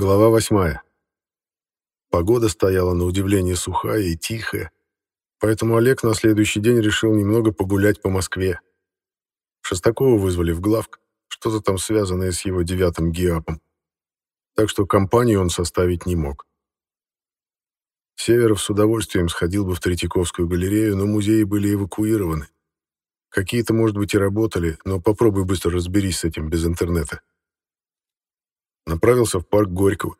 Глава восьмая. Погода стояла на удивление сухая и тихая, поэтому Олег на следующий день решил немного погулять по Москве. Шестакова вызвали в главк, что-то там связанное с его девятым ГИАПом. Так что компанию он составить не мог. Северов с удовольствием сходил бы в Третьяковскую галерею, но музеи были эвакуированы. Какие-то, может быть, и работали, но попробуй быстро разберись с этим без интернета. Направился в парк Горького.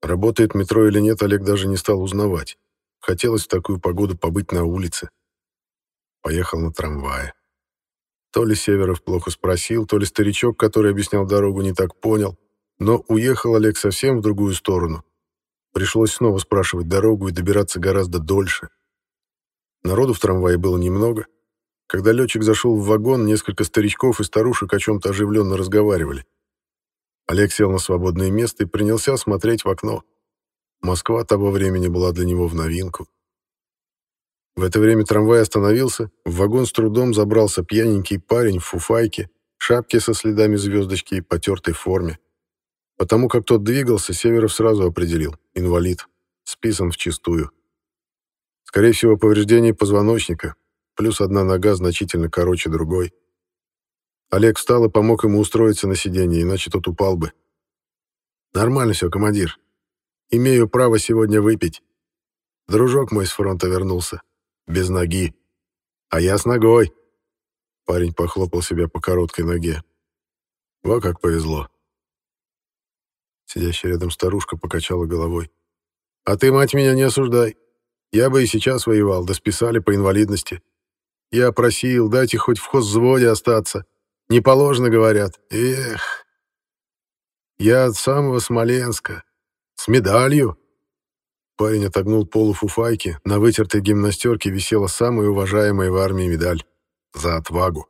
Работает метро или нет, Олег даже не стал узнавать. Хотелось в такую погоду побыть на улице. Поехал на трамвае. То ли Северов плохо спросил, то ли старичок, который объяснял дорогу, не так понял. Но уехал Олег совсем в другую сторону. Пришлось снова спрашивать дорогу и добираться гораздо дольше. Народу в трамвае было немного. Когда летчик зашел в вагон, несколько старичков и старушек о чем-то оживленно разговаривали. Олег сел на свободное место и принялся смотреть в окно. Москва того времени была для него в новинку. В это время трамвай остановился, в вагон с трудом забрался пьяненький парень в фуфайке, шапке со следами звездочки и потертой форме. Потому как тот двигался, Северов сразу определил — инвалид, списан в чистую. Скорее всего, повреждение позвоночника, плюс одна нога значительно короче другой. Олег встал и помог ему устроиться на сиденье, иначе тот упал бы. «Нормально все, командир. Имею право сегодня выпить. Дружок мой с фронта вернулся. Без ноги. А я с ногой». Парень похлопал себя по короткой ноге. «Во как повезло». Сидящая рядом старушка покачала головой. «А ты, мать, меня не осуждай. Я бы и сейчас воевал, да списали по инвалидности. Я просил, дайте хоть в хозводе остаться. Не положено, говорят. Эх. Я от самого Смоленска. С медалью. Парень отогнул полу фуфайки. На вытертой гимнастерке висела самая уважаемая в армии медаль. За отвагу.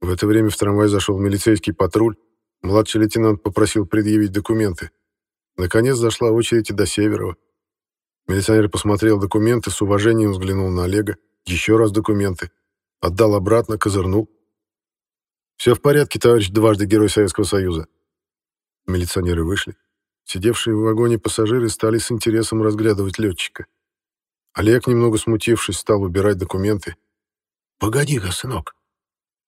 В это время в трамвай зашел милицейский патруль. Младший лейтенант попросил предъявить документы. Наконец зашла очередь и до Северова. Милиционер посмотрел документы, с уважением взглянул на Олега. Еще раз документы. Отдал обратно, козырнул. «Все в порядке, товарищ дважды Герой Советского Союза». Милиционеры вышли. Сидевшие в вагоне пассажиры стали с интересом разглядывать летчика. Олег, немного смутившись, стал убирать документы. «Погоди-ка, сынок».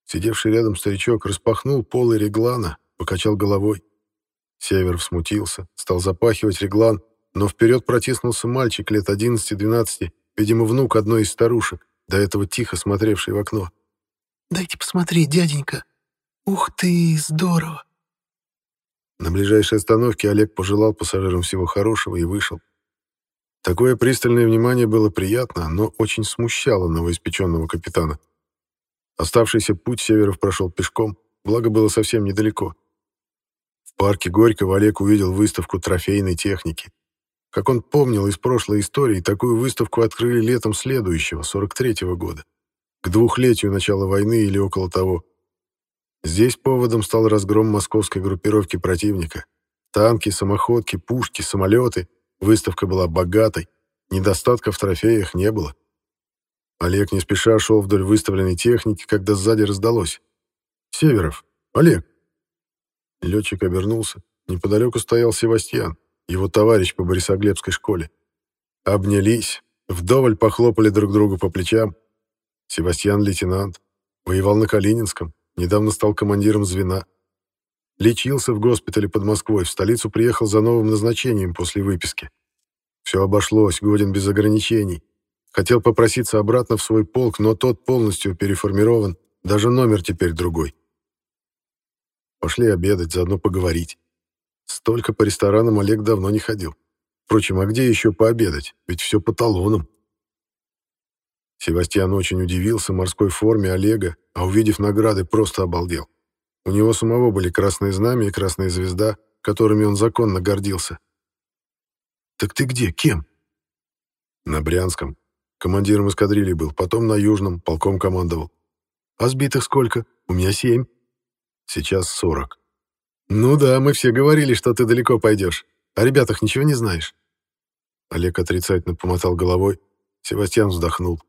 Сидевший рядом старичок распахнул полы реглана, покачал головой. Север смутился, стал запахивать реглан, но вперед протиснулся мальчик лет 11-12, видимо, внук одной из старушек, до этого тихо смотревший в окно. «Дайте посмотреть, дяденька», «Ух ты, здорово!» На ближайшей остановке Олег пожелал пассажирам всего хорошего и вышел. Такое пристальное внимание было приятно, но очень смущало новоиспеченного капитана. Оставшийся путь Северов прошел пешком, благо было совсем недалеко. В парке Горького Олег увидел выставку трофейной техники. Как он помнил из прошлой истории, такую выставку открыли летом следующего, 43-го года, к двухлетию начала войны или около того. Здесь поводом стал разгром московской группировки противника. Танки, самоходки, пушки, самолеты. Выставка была богатой, недостатка в трофеях не было. Олег не спеша шел вдоль выставленной техники, когда сзади раздалось. «Северов! Олег!» Летчик обернулся. Неподалеку стоял Севастьян, его товарищ по Борисоглебской школе. Обнялись, вдоволь похлопали друг другу по плечам. Севастьян — лейтенант, воевал на Калининском, Недавно стал командиром звена. Лечился в госпитале под Москвой, в столицу приехал за новым назначением после выписки. Все обошлось, годен без ограничений. Хотел попроситься обратно в свой полк, но тот полностью переформирован, даже номер теперь другой. Пошли обедать, заодно поговорить. Столько по ресторанам Олег давно не ходил. Впрочем, а где еще пообедать? Ведь все по талонам. Севастьян очень удивился морской форме Олега, а увидев награды, просто обалдел. У него самого были красные знамя и красная звезда, которыми он законно гордился. «Так ты где? Кем?» «На Брянском. Командиром эскадрильи был, потом на Южном, полком командовал. А сбитых сколько? У меня семь. Сейчас сорок. Ну да, мы все говорили, что ты далеко пойдешь. О ребятах ничего не знаешь?» Олег отрицательно помотал головой. Севастьян вздохнул.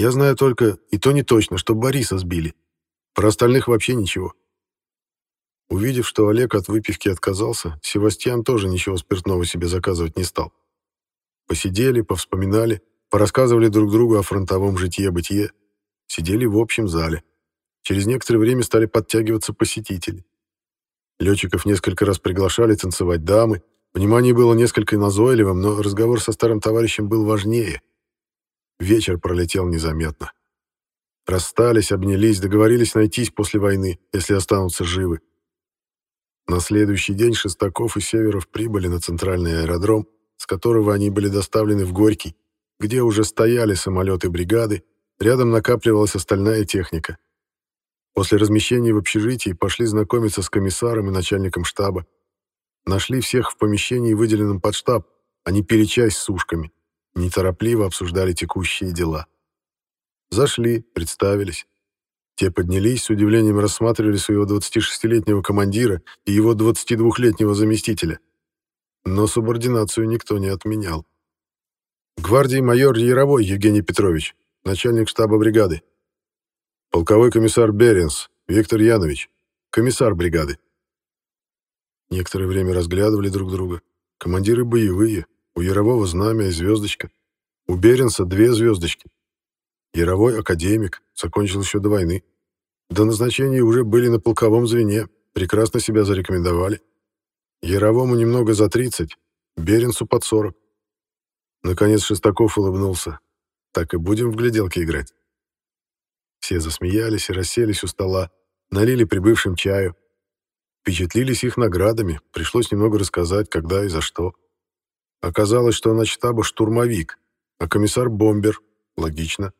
Я знаю только, и то не точно, что Бориса сбили. Про остальных вообще ничего. Увидев, что Олег от выпивки отказался, Севастьян тоже ничего спиртного себе заказывать не стал. Посидели, повспоминали, порассказывали друг другу о фронтовом житье-бытие, сидели в общем зале. Через некоторое время стали подтягиваться посетители. Летчиков несколько раз приглашали танцевать дамы, внимание было несколько назойливым, но разговор со старым товарищем был важнее. Вечер пролетел незаметно. Расстались, обнялись, договорились найтись после войны, если останутся живы. На следующий день Шестаков и Северов прибыли на центральный аэродром, с которого они были доставлены в Горький, где уже стояли самолеты бригады, рядом накапливалась остальная техника. После размещения в общежитии пошли знакомиться с комиссаром и начальником штаба. Нашли всех в помещении, выделенном под штаб, они пили чай с сушками, неторопливо обсуждали текущие дела. Зашли, представились. Те поднялись, с удивлением рассматривали своего 26-летнего командира и его 22-летнего заместителя. Но субординацию никто не отменял. Гвардии майор Яровой Евгений Петрович, начальник штаба бригады. Полковой комиссар Беренс Виктор Янович, комиссар бригады. Некоторое время разглядывали друг друга. Командиры боевые, у Ярового знамя и звездочка. У Беренса две звездочки. Яровой академик, закончил еще до войны. До назначения уже были на полковом звене, прекрасно себя зарекомендовали. Яровому немного за 30, Беренцу под 40. Наконец Шестаков улыбнулся. Так и будем в гляделки играть. Все засмеялись и расселись у стола, налили прибывшим чаю. Впечатлились их наградами, пришлось немного рассказать, когда и за что. Оказалось, что на штаба штурмовик, а комиссар бомбер. Логично.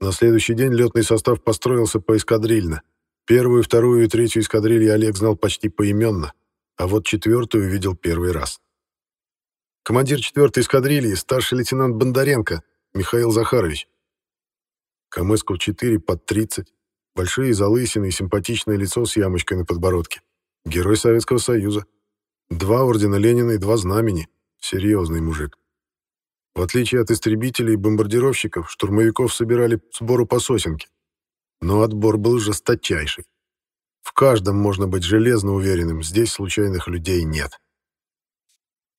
На следующий день летный состав построился поэскадрильно. Первую, вторую и третью эскадрильи Олег знал почти поименно, а вот четвертую видел первый раз. Командир четвертой эскадрильи, старший лейтенант Бондаренко, Михаил Захарович. КМСКов-4 под 30, большие залысины и симпатичное лицо с ямочкой на подбородке. Герой Советского Союза. Два ордена Ленина и два знамени. Серьезный мужик. В отличие от истребителей и бомбардировщиков, штурмовиков собирали сбору по сосенке. Но отбор был жесточайший. В каждом можно быть железно уверенным, здесь случайных людей нет.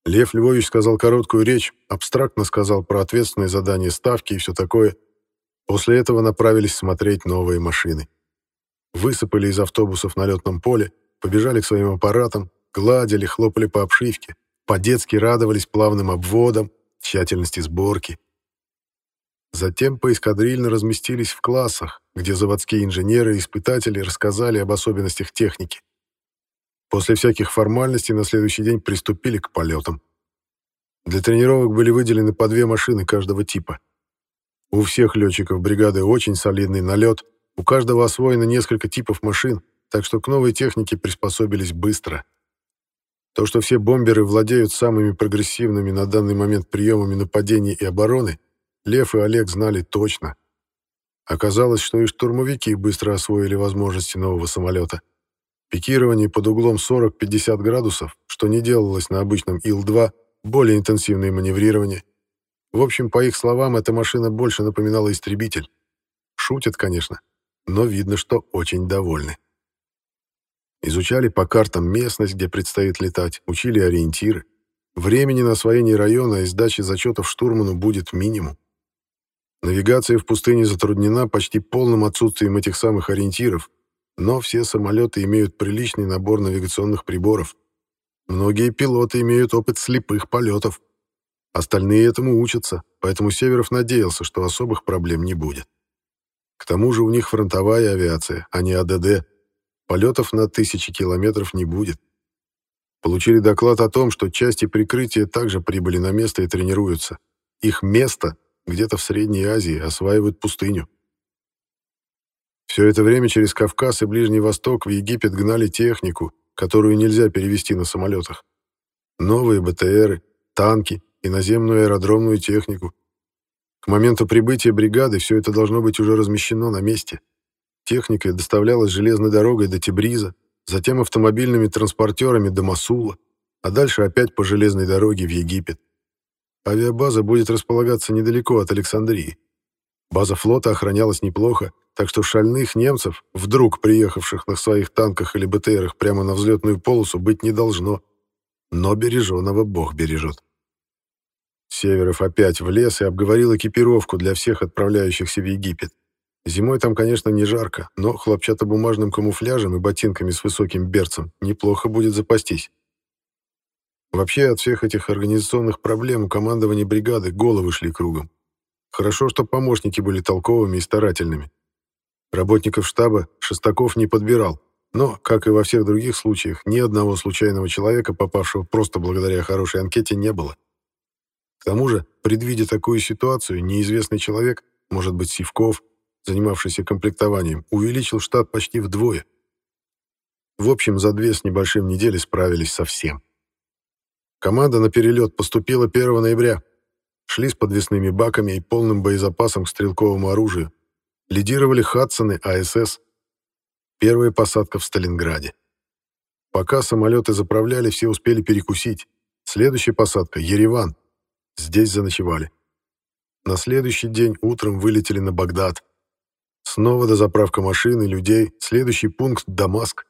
Лев Львович сказал короткую речь, абстрактно сказал про ответственные задания ставки и все такое. После этого направились смотреть новые машины. Высыпали из автобусов на летном поле, побежали к своим аппаратам, гладили, хлопали по обшивке, по-детски радовались плавным обводам, тщательности сборки. Затем поэскадрильно разместились в классах, где заводские инженеры и испытатели рассказали об особенностях техники. После всяких формальностей на следующий день приступили к полетам. Для тренировок были выделены по две машины каждого типа. У всех летчиков бригады очень солидный налет, у каждого освоено несколько типов машин, так что к новой технике приспособились быстро. То, что все бомберы владеют самыми прогрессивными на данный момент приемами нападения и обороны, Лев и Олег знали точно. Оказалось, что и штурмовики быстро освоили возможности нового самолета. Пикирование под углом 40-50 градусов, что не делалось на обычном Ил-2, более интенсивное маневрирование. В общем, по их словам, эта машина больше напоминала истребитель. Шутят, конечно, но видно, что очень довольны. Изучали по картам местность, где предстоит летать, учили ориентиры. Времени на освоение района и сдачи зачетов штурману будет минимум. Навигация в пустыне затруднена почти полным отсутствием этих самых ориентиров, но все самолеты имеют приличный набор навигационных приборов. Многие пилоты имеют опыт слепых полетов. Остальные этому учатся, поэтому Северов надеялся, что особых проблем не будет. К тому же у них фронтовая авиация, а не АДД, Полетов на тысячи километров не будет. Получили доклад о том, что части прикрытия также прибыли на место и тренируются. Их место где-то в Средней Азии осваивают пустыню. Все это время через Кавказ и Ближний Восток в Египет гнали технику, которую нельзя перевести на самолетах. Новые БТРы, танки и наземную аэродромную технику. К моменту прибытия бригады все это должно быть уже размещено на месте. Техника доставлялась железной дорогой до Тибриза, затем автомобильными транспортерами до Масула, а дальше опять по железной дороге в Египет. Авиабаза будет располагаться недалеко от Александрии. База флота охранялась неплохо, так что шальных немцев, вдруг приехавших на своих танках или БТРах прямо на взлетную полосу, быть не должно. Но береженого Бог бережет. Северов опять влез и обговорил экипировку для всех отправляющихся в Египет. Зимой там, конечно, не жарко, но хлопчатобумажным камуфляжем и ботинками с высоким берцем неплохо будет запастись. Вообще, от всех этих организационных проблем у командования бригады головы шли кругом. Хорошо, что помощники были толковыми и старательными. Работников штаба Шестаков не подбирал, но, как и во всех других случаях, ни одного случайного человека, попавшего просто благодаря хорошей анкете, не было. К тому же, предвидя такую ситуацию, неизвестный человек, может быть, Сивков, занимавшийся комплектованием, увеличил штат почти вдвое. В общем, за две с небольшим недели справились со всем. Команда на перелет поступила 1 ноября. Шли с подвесными баками и полным боезапасом к стрелковому оружию. Лидировали Хадсоны АСС. Первая посадка в Сталинграде. Пока самолеты заправляли, все успели перекусить. Следующая посадка — Ереван. Здесь заночевали. На следующий день утром вылетели на Багдад. Снова дозаправка машины, людей. Следующий пункт — Дамаск.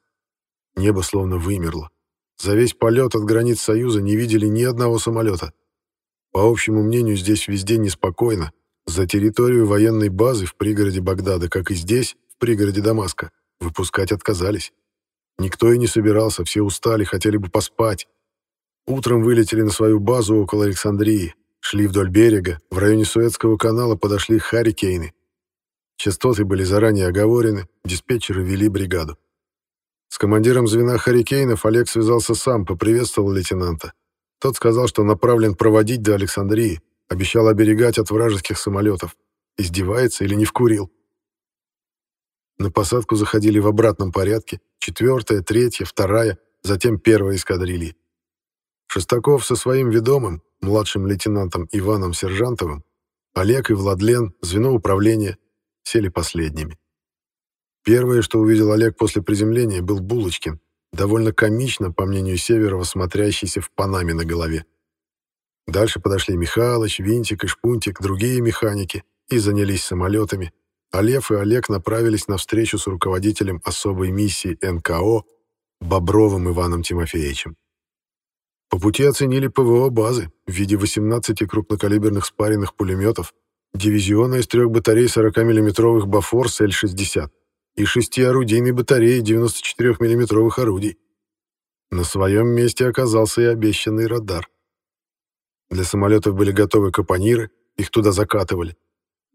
Небо словно вымерло. За весь полет от границ Союза не видели ни одного самолета. По общему мнению, здесь везде неспокойно. За территорию военной базы в пригороде Багдада, как и здесь, в пригороде Дамаска, выпускать отказались. Никто и не собирался, все устали, хотели бы поспать. Утром вылетели на свою базу около Александрии, шли вдоль берега, в районе Суэцкого канала подошли харрикейны. Частоты были заранее оговорены, диспетчеры вели бригаду. С командиром звена «Харикейнов» Олег связался сам, поприветствовал лейтенанта. Тот сказал, что направлен проводить до Александрии, обещал оберегать от вражеских самолетов. Издевается или не вкурил? На посадку заходили в обратном порядке. Четвертая, третья, вторая, затем первая эскадрильи. Шестаков со своим ведомым, младшим лейтенантом Иваном Сержантовым, Олег и Владлен, звено управления, сели последними. Первое, что увидел Олег после приземления, был Булочкин, довольно комично, по мнению Северова, смотрящийся в панаме на голове. Дальше подошли Михалыч, Винтик и Шпунтик, другие механики, и занялись самолетами, а Лев и Олег направились на встречу с руководителем особой миссии НКО Бобровым Иваном Тимофеевичем. По пути оценили ПВО базы в виде 18 крупнокалиберных спаренных пулеметов, дивизиона из трех батарей 40 миллиметровых «Бафорс» Л-60 и шести орудийной батареи 94 миллиметровых орудий. На своем месте оказался и обещанный радар. Для самолетов были готовы капониры, их туда закатывали.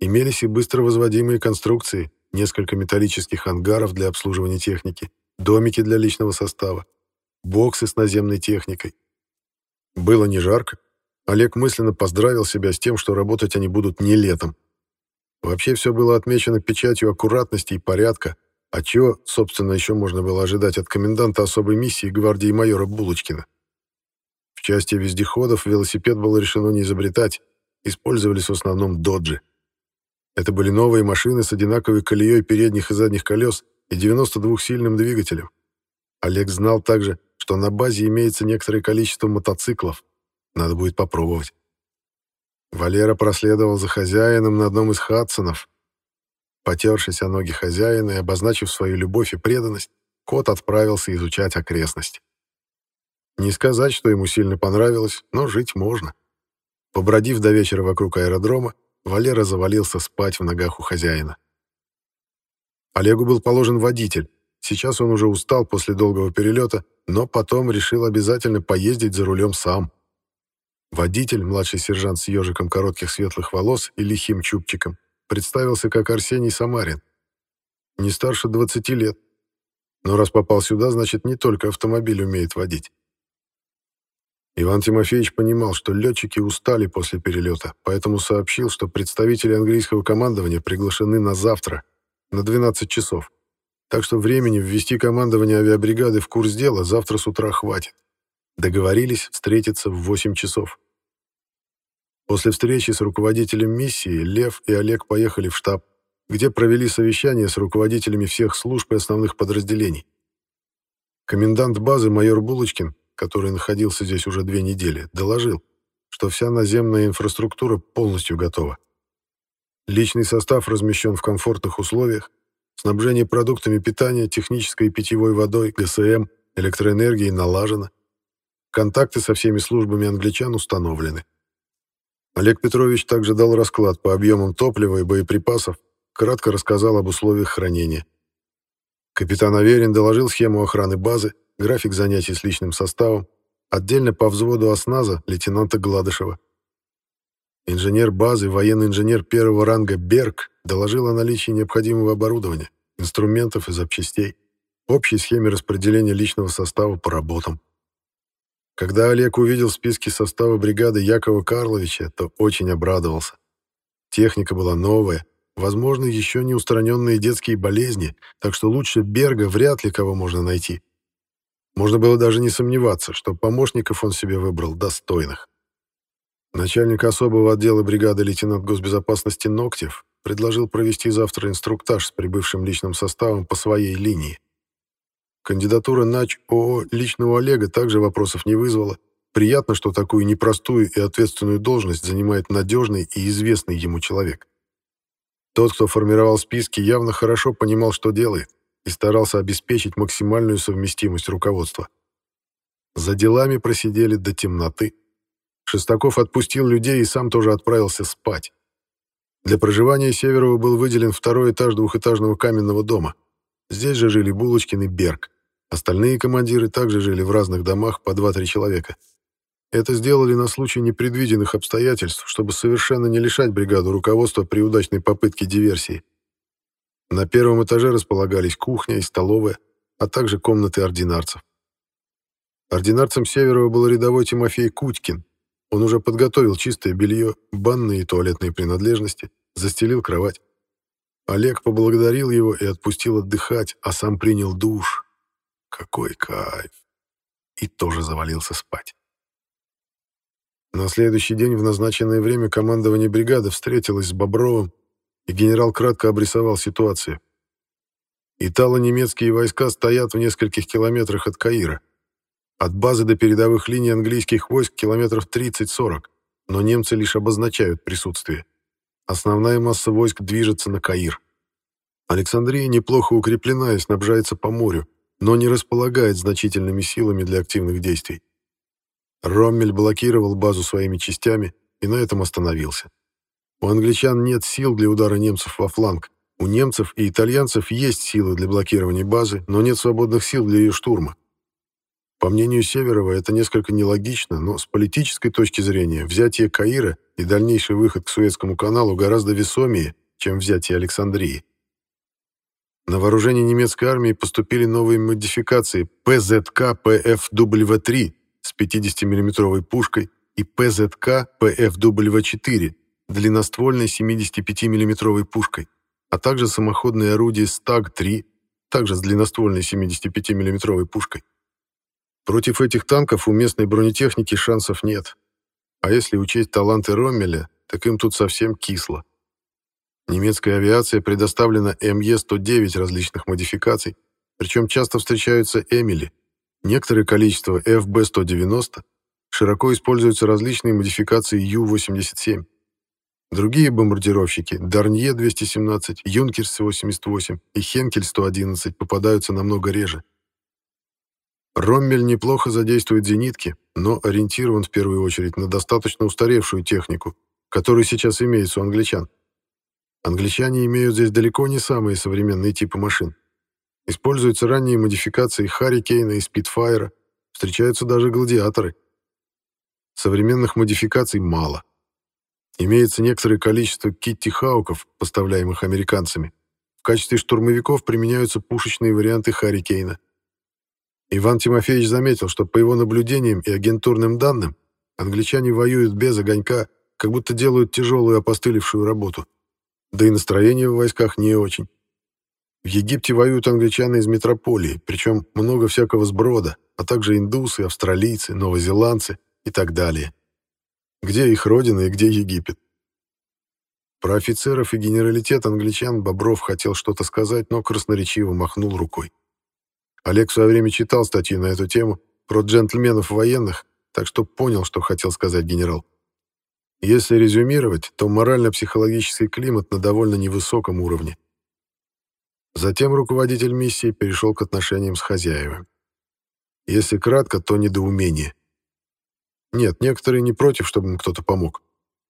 Имелись и быстро возводимые конструкции, несколько металлических ангаров для обслуживания техники, домики для личного состава, боксы с наземной техникой. Было не жарко, Олег мысленно поздравил себя с тем, что работать они будут не летом. Вообще все было отмечено печатью аккуратности и порядка, а чего, собственно, еще можно было ожидать от коменданта особой миссии гвардии майора Булочкина. В части вездеходов велосипед было решено не изобретать, использовались в основном доджи. Это были новые машины с одинаковой колеей передних и задних колес и 92-сильным двигателем. Олег знал также, что на базе имеется некоторое количество мотоциклов, надо будет попробовать. Валера проследовал за хозяином на одном из Хадсонов. Потершись о ноги хозяина и обозначив свою любовь и преданность, кот отправился изучать окрестность. Не сказать, что ему сильно понравилось, но жить можно. Побродив до вечера вокруг аэродрома, Валера завалился спать в ногах у хозяина. Олегу был положен водитель. Сейчас он уже устал после долгого перелета, но потом решил обязательно поездить за рулем сам. Водитель, младший сержант с ежиком коротких светлых волос и лихим чубчиком, представился как Арсений Самарин. Не старше 20 лет. Но раз попал сюда, значит, не только автомобиль умеет водить. Иван Тимофеевич понимал, что летчики устали после перелета, поэтому сообщил, что представители английского командования приглашены на завтра, на 12 часов. Так что времени ввести командование авиабригады в курс дела завтра с утра хватит. Договорились встретиться в 8 часов. После встречи с руководителем миссии Лев и Олег поехали в штаб, где провели совещание с руководителями всех служб и основных подразделений. Комендант базы майор Булочкин, который находился здесь уже две недели, доложил, что вся наземная инфраструктура полностью готова. Личный состав размещен в комфортных условиях, снабжение продуктами питания, технической и питьевой водой, ГСМ, электроэнергией налажено. Контакты со всеми службами англичан установлены. Олег Петрович также дал расклад по объемам топлива и боеприпасов, кратко рассказал об условиях хранения. Капитан Аверин доложил схему охраны базы, график занятий с личным составом, отдельно по взводу осназа лейтенанта Гладышева. Инженер базы, военный инженер первого ранга Берг доложил о наличии необходимого оборудования, инструментов и запчастей, общей схеме распределения личного состава по работам. Когда Олег увидел списки состава бригады Якова Карловича, то очень обрадовался. Техника была новая, возможно, еще не устраненные детские болезни, так что лучше Берга вряд ли кого можно найти. Можно было даже не сомневаться, что помощников он себе выбрал достойных. Начальник особого отдела бригады лейтенант госбезопасности Ноктев предложил провести завтра инструктаж с прибывшим личным составом по своей линии. Кандидатура НАЧ ООО личного Олега также вопросов не вызвала. Приятно, что такую непростую и ответственную должность занимает надежный и известный ему человек. Тот, кто формировал списки, явно хорошо понимал, что делает, и старался обеспечить максимальную совместимость руководства. За делами просидели до темноты. Шестаков отпустил людей и сам тоже отправился спать. Для проживания Северова был выделен второй этаж двухэтажного каменного дома. Здесь же жили Булочкин и Берг. Остальные командиры также жили в разных домах по 2-3 человека. Это сделали на случай непредвиденных обстоятельств, чтобы совершенно не лишать бригаду руководства при удачной попытке диверсии. На первом этаже располагались кухня и столовая, а также комнаты ординарцев. Ординарцем Северова был рядовой Тимофей Кутькин. Он уже подготовил чистое белье, банные и туалетные принадлежности, застелил кровать. Олег поблагодарил его и отпустил отдыхать, а сам принял душ. Какой кайф! И тоже завалился спать. На следующий день в назначенное время командование бригады встретилось с Бобровым, и генерал кратко обрисовал ситуацию. Итало-немецкие войска стоят в нескольких километрах от Каира. От базы до передовых линий английских войск километров 30-40, но немцы лишь обозначают присутствие. Основная масса войск движется на Каир. Александрия неплохо укреплена и снабжается по морю, но не располагает значительными силами для активных действий. Роммель блокировал базу своими частями и на этом остановился. У англичан нет сил для удара немцев во фланг. У немцев и итальянцев есть силы для блокирования базы, но нет свободных сил для ее штурма. По мнению Северова, это несколько нелогично, но с политической точки зрения взятие Каира и дальнейший выход к Суэцкому каналу гораздо весомее, чем взятие Александрии. На вооружение немецкой армии поступили новые модификации ПЗК ПФW-3 с 50 миллиметровой пушкой и ПЗК ПФW-4 длинноствольной 75 миллиметровой пушкой, а также самоходные орудия СТАГ-3, также с длинноствольной 75 миллиметровой пушкой. Против этих танков у местной бронетехники шансов нет. А если учесть таланты Роммеля, так им тут совсем кисло. Немецкая авиация предоставлена МЕ-109 различных модификаций, причем часто встречаются «Эмили», некоторое количество ФБ-190, широко используются различные модификации Ю-87. Другие бомбардировщики Дарнье-217, Юнкерс-88 и Хенкель-111 попадаются намного реже. Роммель неплохо задействует зенитки, но ориентирован в первую очередь на достаточно устаревшую технику, которая сейчас имеется у англичан. Англичане имеют здесь далеко не самые современные типы машин. Используются ранние модификации Харрикейна и Спитфайра, встречаются даже гладиаторы. Современных модификаций мало. Имеется некоторое количество Китти-хауков, поставляемых американцами. В качестве штурмовиков применяются пушечные варианты Харрикейна. Иван Тимофеевич заметил, что по его наблюдениям и агентурным данным англичане воюют без огонька, как будто делают тяжелую опостылевшую работу да и настроение в войсках не очень. В Египте воюют англичане из метрополии, причем много всякого сброда, а также индусы, австралийцы, новозеландцы и так далее. Где их родина и где Египет? Про офицеров и генералитет англичан Бобров хотел что-то сказать, но красноречиво махнул рукой. Олег в свое время читал статью на эту тему про джентльменов военных, так что понял, что хотел сказать генерал. Если резюмировать, то морально-психологический климат на довольно невысоком уровне. Затем руководитель миссии перешел к отношениям с хозяевами. Если кратко, то недоумение. Нет, некоторые не против, чтобы им кто-то помог.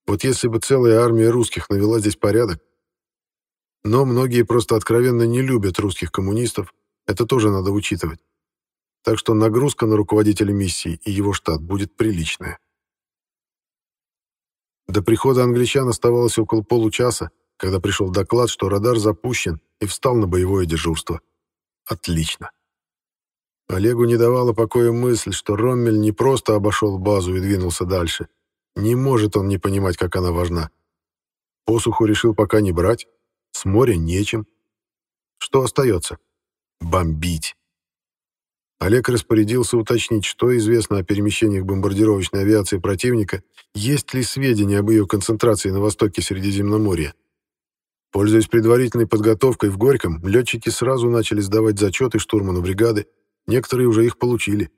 Вот если бы целая армия русских навела здесь порядок. Но многие просто откровенно не любят русских коммунистов, это тоже надо учитывать. Так что нагрузка на руководителя миссии и его штат будет приличная. До прихода англичан оставалось около получаса, когда пришел доклад, что радар запущен и встал на боевое дежурство. Отлично. Олегу не давала покоя мысль, что Роммель не просто обошел базу и двинулся дальше. Не может он не понимать, как она важна. Посуху решил пока не брать, с моря нечем. Что остается? Бомбить. Олег распорядился уточнить, что известно о перемещениях бомбардировочной авиации противника, есть ли сведения об ее концентрации на востоке Средиземноморья. Пользуясь предварительной подготовкой в Горьком, летчики сразу начали сдавать зачеты штурману бригады, некоторые уже их получили.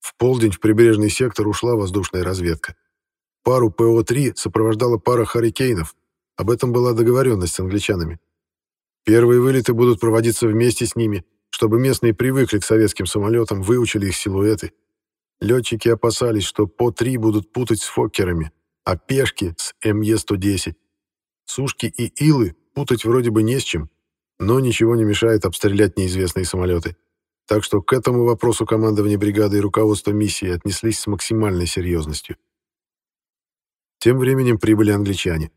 В полдень в прибрежный сектор ушла воздушная разведка. Пару ПО-3 сопровождала пара «Харрикейнов», об этом была договоренность с англичанами. Первые вылеты будут проводиться вместе с ними, чтобы местные привыкли к советским самолетам, выучили их силуэты. Летчики опасались, что по три будут путать с фоккерами, а пешки — с МЕ-110. Сушки и илы путать вроде бы не с чем, но ничего не мешает обстрелять неизвестные самолеты. Так что к этому вопросу командование бригады и руководство миссии отнеслись с максимальной серьезностью. Тем временем прибыли англичане.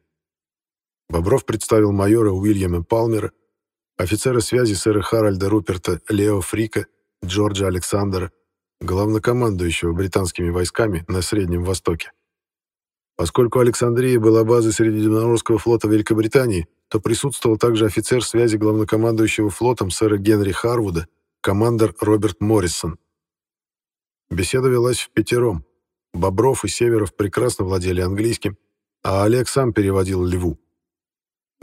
Бобров представил майора Уильяма Палмера, офицера связи сэра Харальда Руперта Лео Фрика, Джорджа Александра, главнокомандующего британскими войсками на Среднем Востоке. Поскольку Александрия была базой Средиземноморского флота Великобритании, то присутствовал также офицер связи главнокомандующего флотом сэра Генри Харвуда, командир Роберт Моррисон. Беседа велась в пятером. Бобров и Северов прекрасно владели английским, а Олег сам переводил Льву.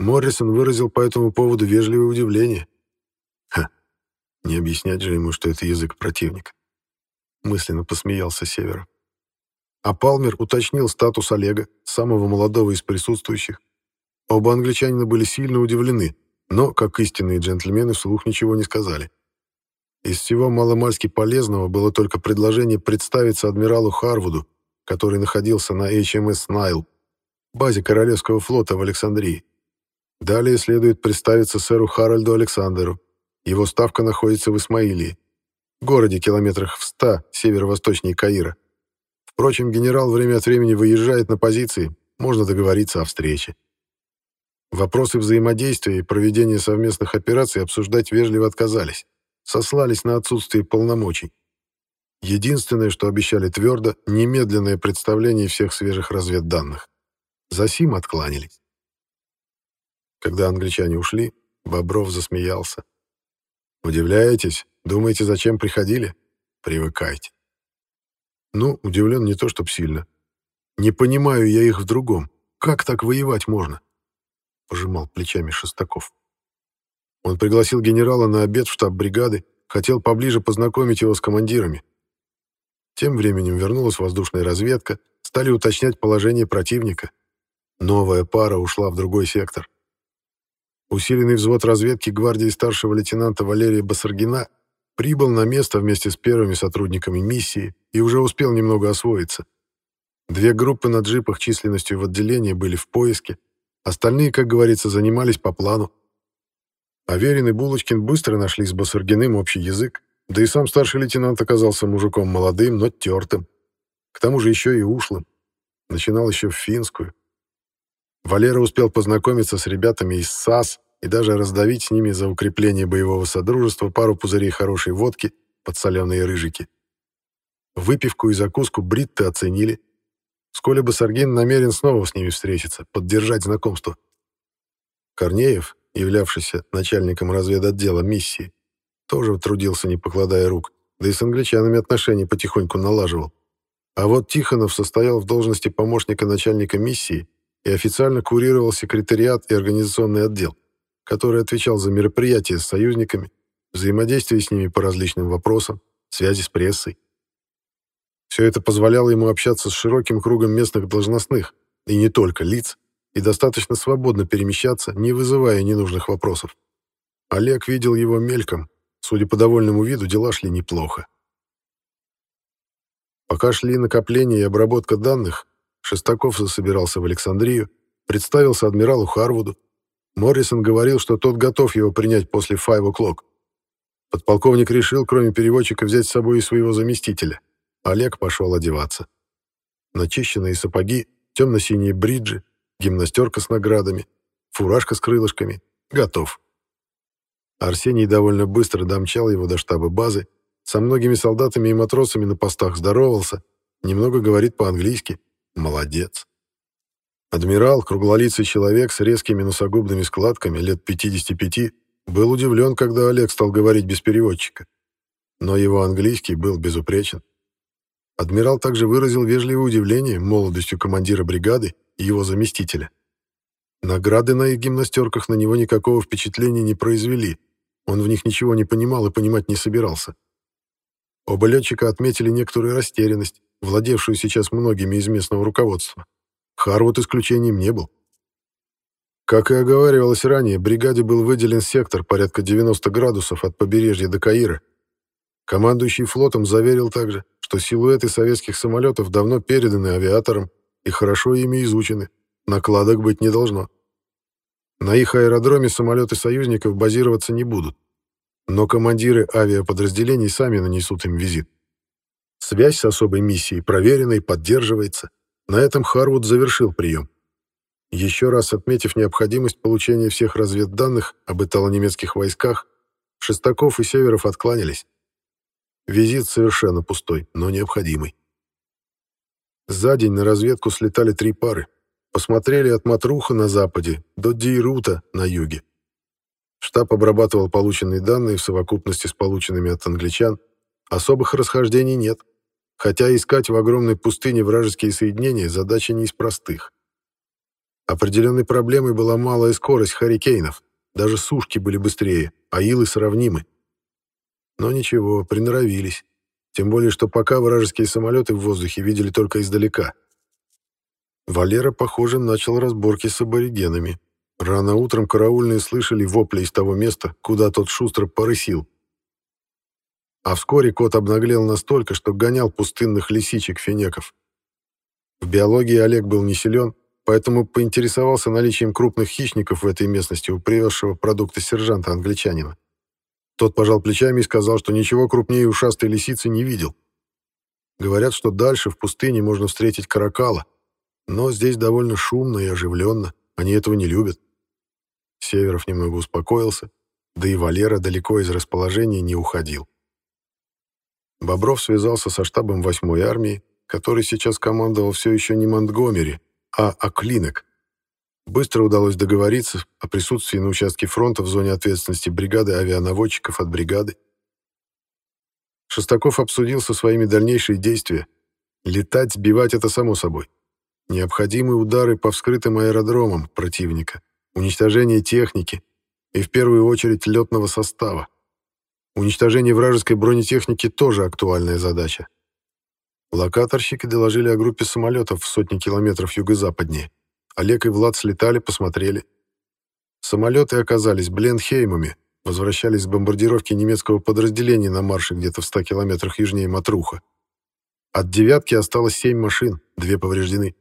Моррисон выразил по этому поводу вежливое удивление. Ха, не объяснять же ему, что это язык противника. Мысленно посмеялся Северов. А Палмер уточнил статус Олега, самого молодого из присутствующих. Оба англичанина были сильно удивлены, но, как истинные джентльмены, вслух ничего не сказали. Из всего маломальски полезного было только предложение представиться адмиралу Харвуду, который находился на HMS «Найл», базе Королевского флота в Александрии. Далее следует представиться сэру Харальду Александру. Его ставка находится в Исмаилии, городе километрах в ста северо-восточнее Каира. Впрочем, генерал время от времени выезжает на позиции, можно договориться о встрече. Вопросы взаимодействия и проведения совместных операций обсуждать вежливо отказались, сослались на отсутствие полномочий. Единственное, что обещали твердо, немедленное представление всех свежих разведданных. За сим откланялись. Когда англичане ушли, Бобров засмеялся. «Удивляетесь? Думаете, зачем приходили? Привыкайте». Ну, удивлен не то чтоб сильно. Не понимаю я их в другом. Как так воевать можно? Пожимал плечами Шестаков. Он пригласил генерала на обед в штаб бригады, хотел поближе познакомить его с командирами. Тем временем вернулась воздушная разведка, стали уточнять положение противника. Новая пара ушла в другой сектор. Усиленный взвод разведки гвардии старшего лейтенанта Валерия Басаргина прибыл на место вместе с первыми сотрудниками миссии и уже успел немного освоиться. Две группы на джипах численностью в отделении были в поиске, остальные, как говорится, занимались по плану. Аверин и Булочкин быстро нашли с Басаргиным общий язык, да и сам старший лейтенант оказался мужиком молодым, но тертым. К тому же еще и ушлым. Начинал еще в финскую. Валера успел познакомиться с ребятами из САС и даже раздавить с ними за укрепление боевого содружества пару пузырей хорошей водки под соленые рыжики. Выпивку и закуску бритты оценили. Сколя Басаргин намерен снова с ними встретиться, поддержать знакомство. Корнеев, являвшийся начальником разведотдела миссии, тоже трудился, не покладая рук, да и с англичанами отношения потихоньку налаживал. А вот Тихонов состоял в должности помощника начальника миссии и официально курировал секретариат и организационный отдел, который отвечал за мероприятия с союзниками, взаимодействие с ними по различным вопросам, связи с прессой. Все это позволяло ему общаться с широким кругом местных должностных, и не только лиц, и достаточно свободно перемещаться, не вызывая ненужных вопросов. Олег видел его мельком, судя по довольному виду, дела шли неплохо. Пока шли накопление и обработка данных, Шестаков засобирался в Александрию, представился адмиралу Харвуду. Моррисон говорил, что тот готов его принять после five o'clock. Подполковник решил, кроме переводчика, взять с собой и своего заместителя. Олег пошел одеваться. Начищенные сапоги, темно-синие бриджи, гимнастерка с наградами, фуражка с крылышками. Готов. Арсений довольно быстро домчал его до штаба базы, со многими солдатами и матросами на постах здоровался, немного говорит по-английски. Молодец. Адмирал, круглолицый человек с резкими носогубными складками, лет 55, был удивлен, когда Олег стал говорить без переводчика. Но его английский был безупречен. Адмирал также выразил вежливое удивление молодостью командира бригады и его заместителя. Награды на их гимнастерках на него никакого впечатления не произвели. Он в них ничего не понимал и понимать не собирался. Оба летчика отметили некоторую растерянность, владевшую сейчас многими из местного руководства. Харвуд исключением не был. Как и оговаривалось ранее, бригаде был выделен сектор порядка 90 градусов от побережья до Каира. Командующий флотом заверил также, что силуэты советских самолетов давно переданы авиаторам и хорошо ими изучены, накладок быть не должно. На их аэродроме самолеты союзников базироваться не будут но командиры авиаподразделений сами нанесут им визит. Связь с особой миссией проверена и поддерживается. На этом Харвуд завершил прием. Еще раз отметив необходимость получения всех разведданных об итало-немецких войсках, Шестаков и Северов откланялись. Визит совершенно пустой, но необходимый. За день на разведку слетали три пары. Посмотрели от Матруха на западе до Дейрута на юге. Штаб обрабатывал полученные данные в совокупности с полученными от англичан. Особых расхождений нет. Хотя искать в огромной пустыне вражеские соединения задача не из простых. Определенной проблемой была малая скорость харикейнов. Даже сушки были быстрее, а илы сравнимы. Но ничего, приноровились. Тем более, что пока вражеские самолеты в воздухе видели только издалека. Валера, похоже, начал разборки с аборигенами. Рано утром караульные слышали вопли из того места, куда тот шустро порысил. А вскоре кот обнаглел настолько, что гонял пустынных лисичек-фенеков. В биологии Олег был не силен, поэтому поинтересовался наличием крупных хищников в этой местности у привезшего продукты сержанта-англичанина. Тот пожал плечами и сказал, что ничего крупнее ушастой лисицы не видел. Говорят, что дальше в пустыне можно встретить каракала, но здесь довольно шумно и оживленно, они этого не любят. Северов немного успокоился, да и Валера далеко из расположения не уходил. Бобров связался со штабом 8-й армии, который сейчас командовал все еще не Монтгомери, а Аклинек. Быстро удалось договориться о присутствии на участке фронта в зоне ответственности бригады авианаводчиков от бригады. Шестаков обсудил со своими дальнейшие действия. Летать, сбивать — это само собой. Необходимы удары по вскрытым аэродромам противника уничтожение техники и в первую очередь летного состава. Уничтожение вражеской бронетехники тоже актуальная задача. Локаторщики доложили о группе самолетов в сотни километров юго-западнее. Олег и Влад слетали, посмотрели. Самолеты оказались Бленхеймами, возвращались с бомбардировки немецкого подразделения на марше где-то в 100 километрах южнее Матруха. От «девятки» осталось семь машин, две повреждены.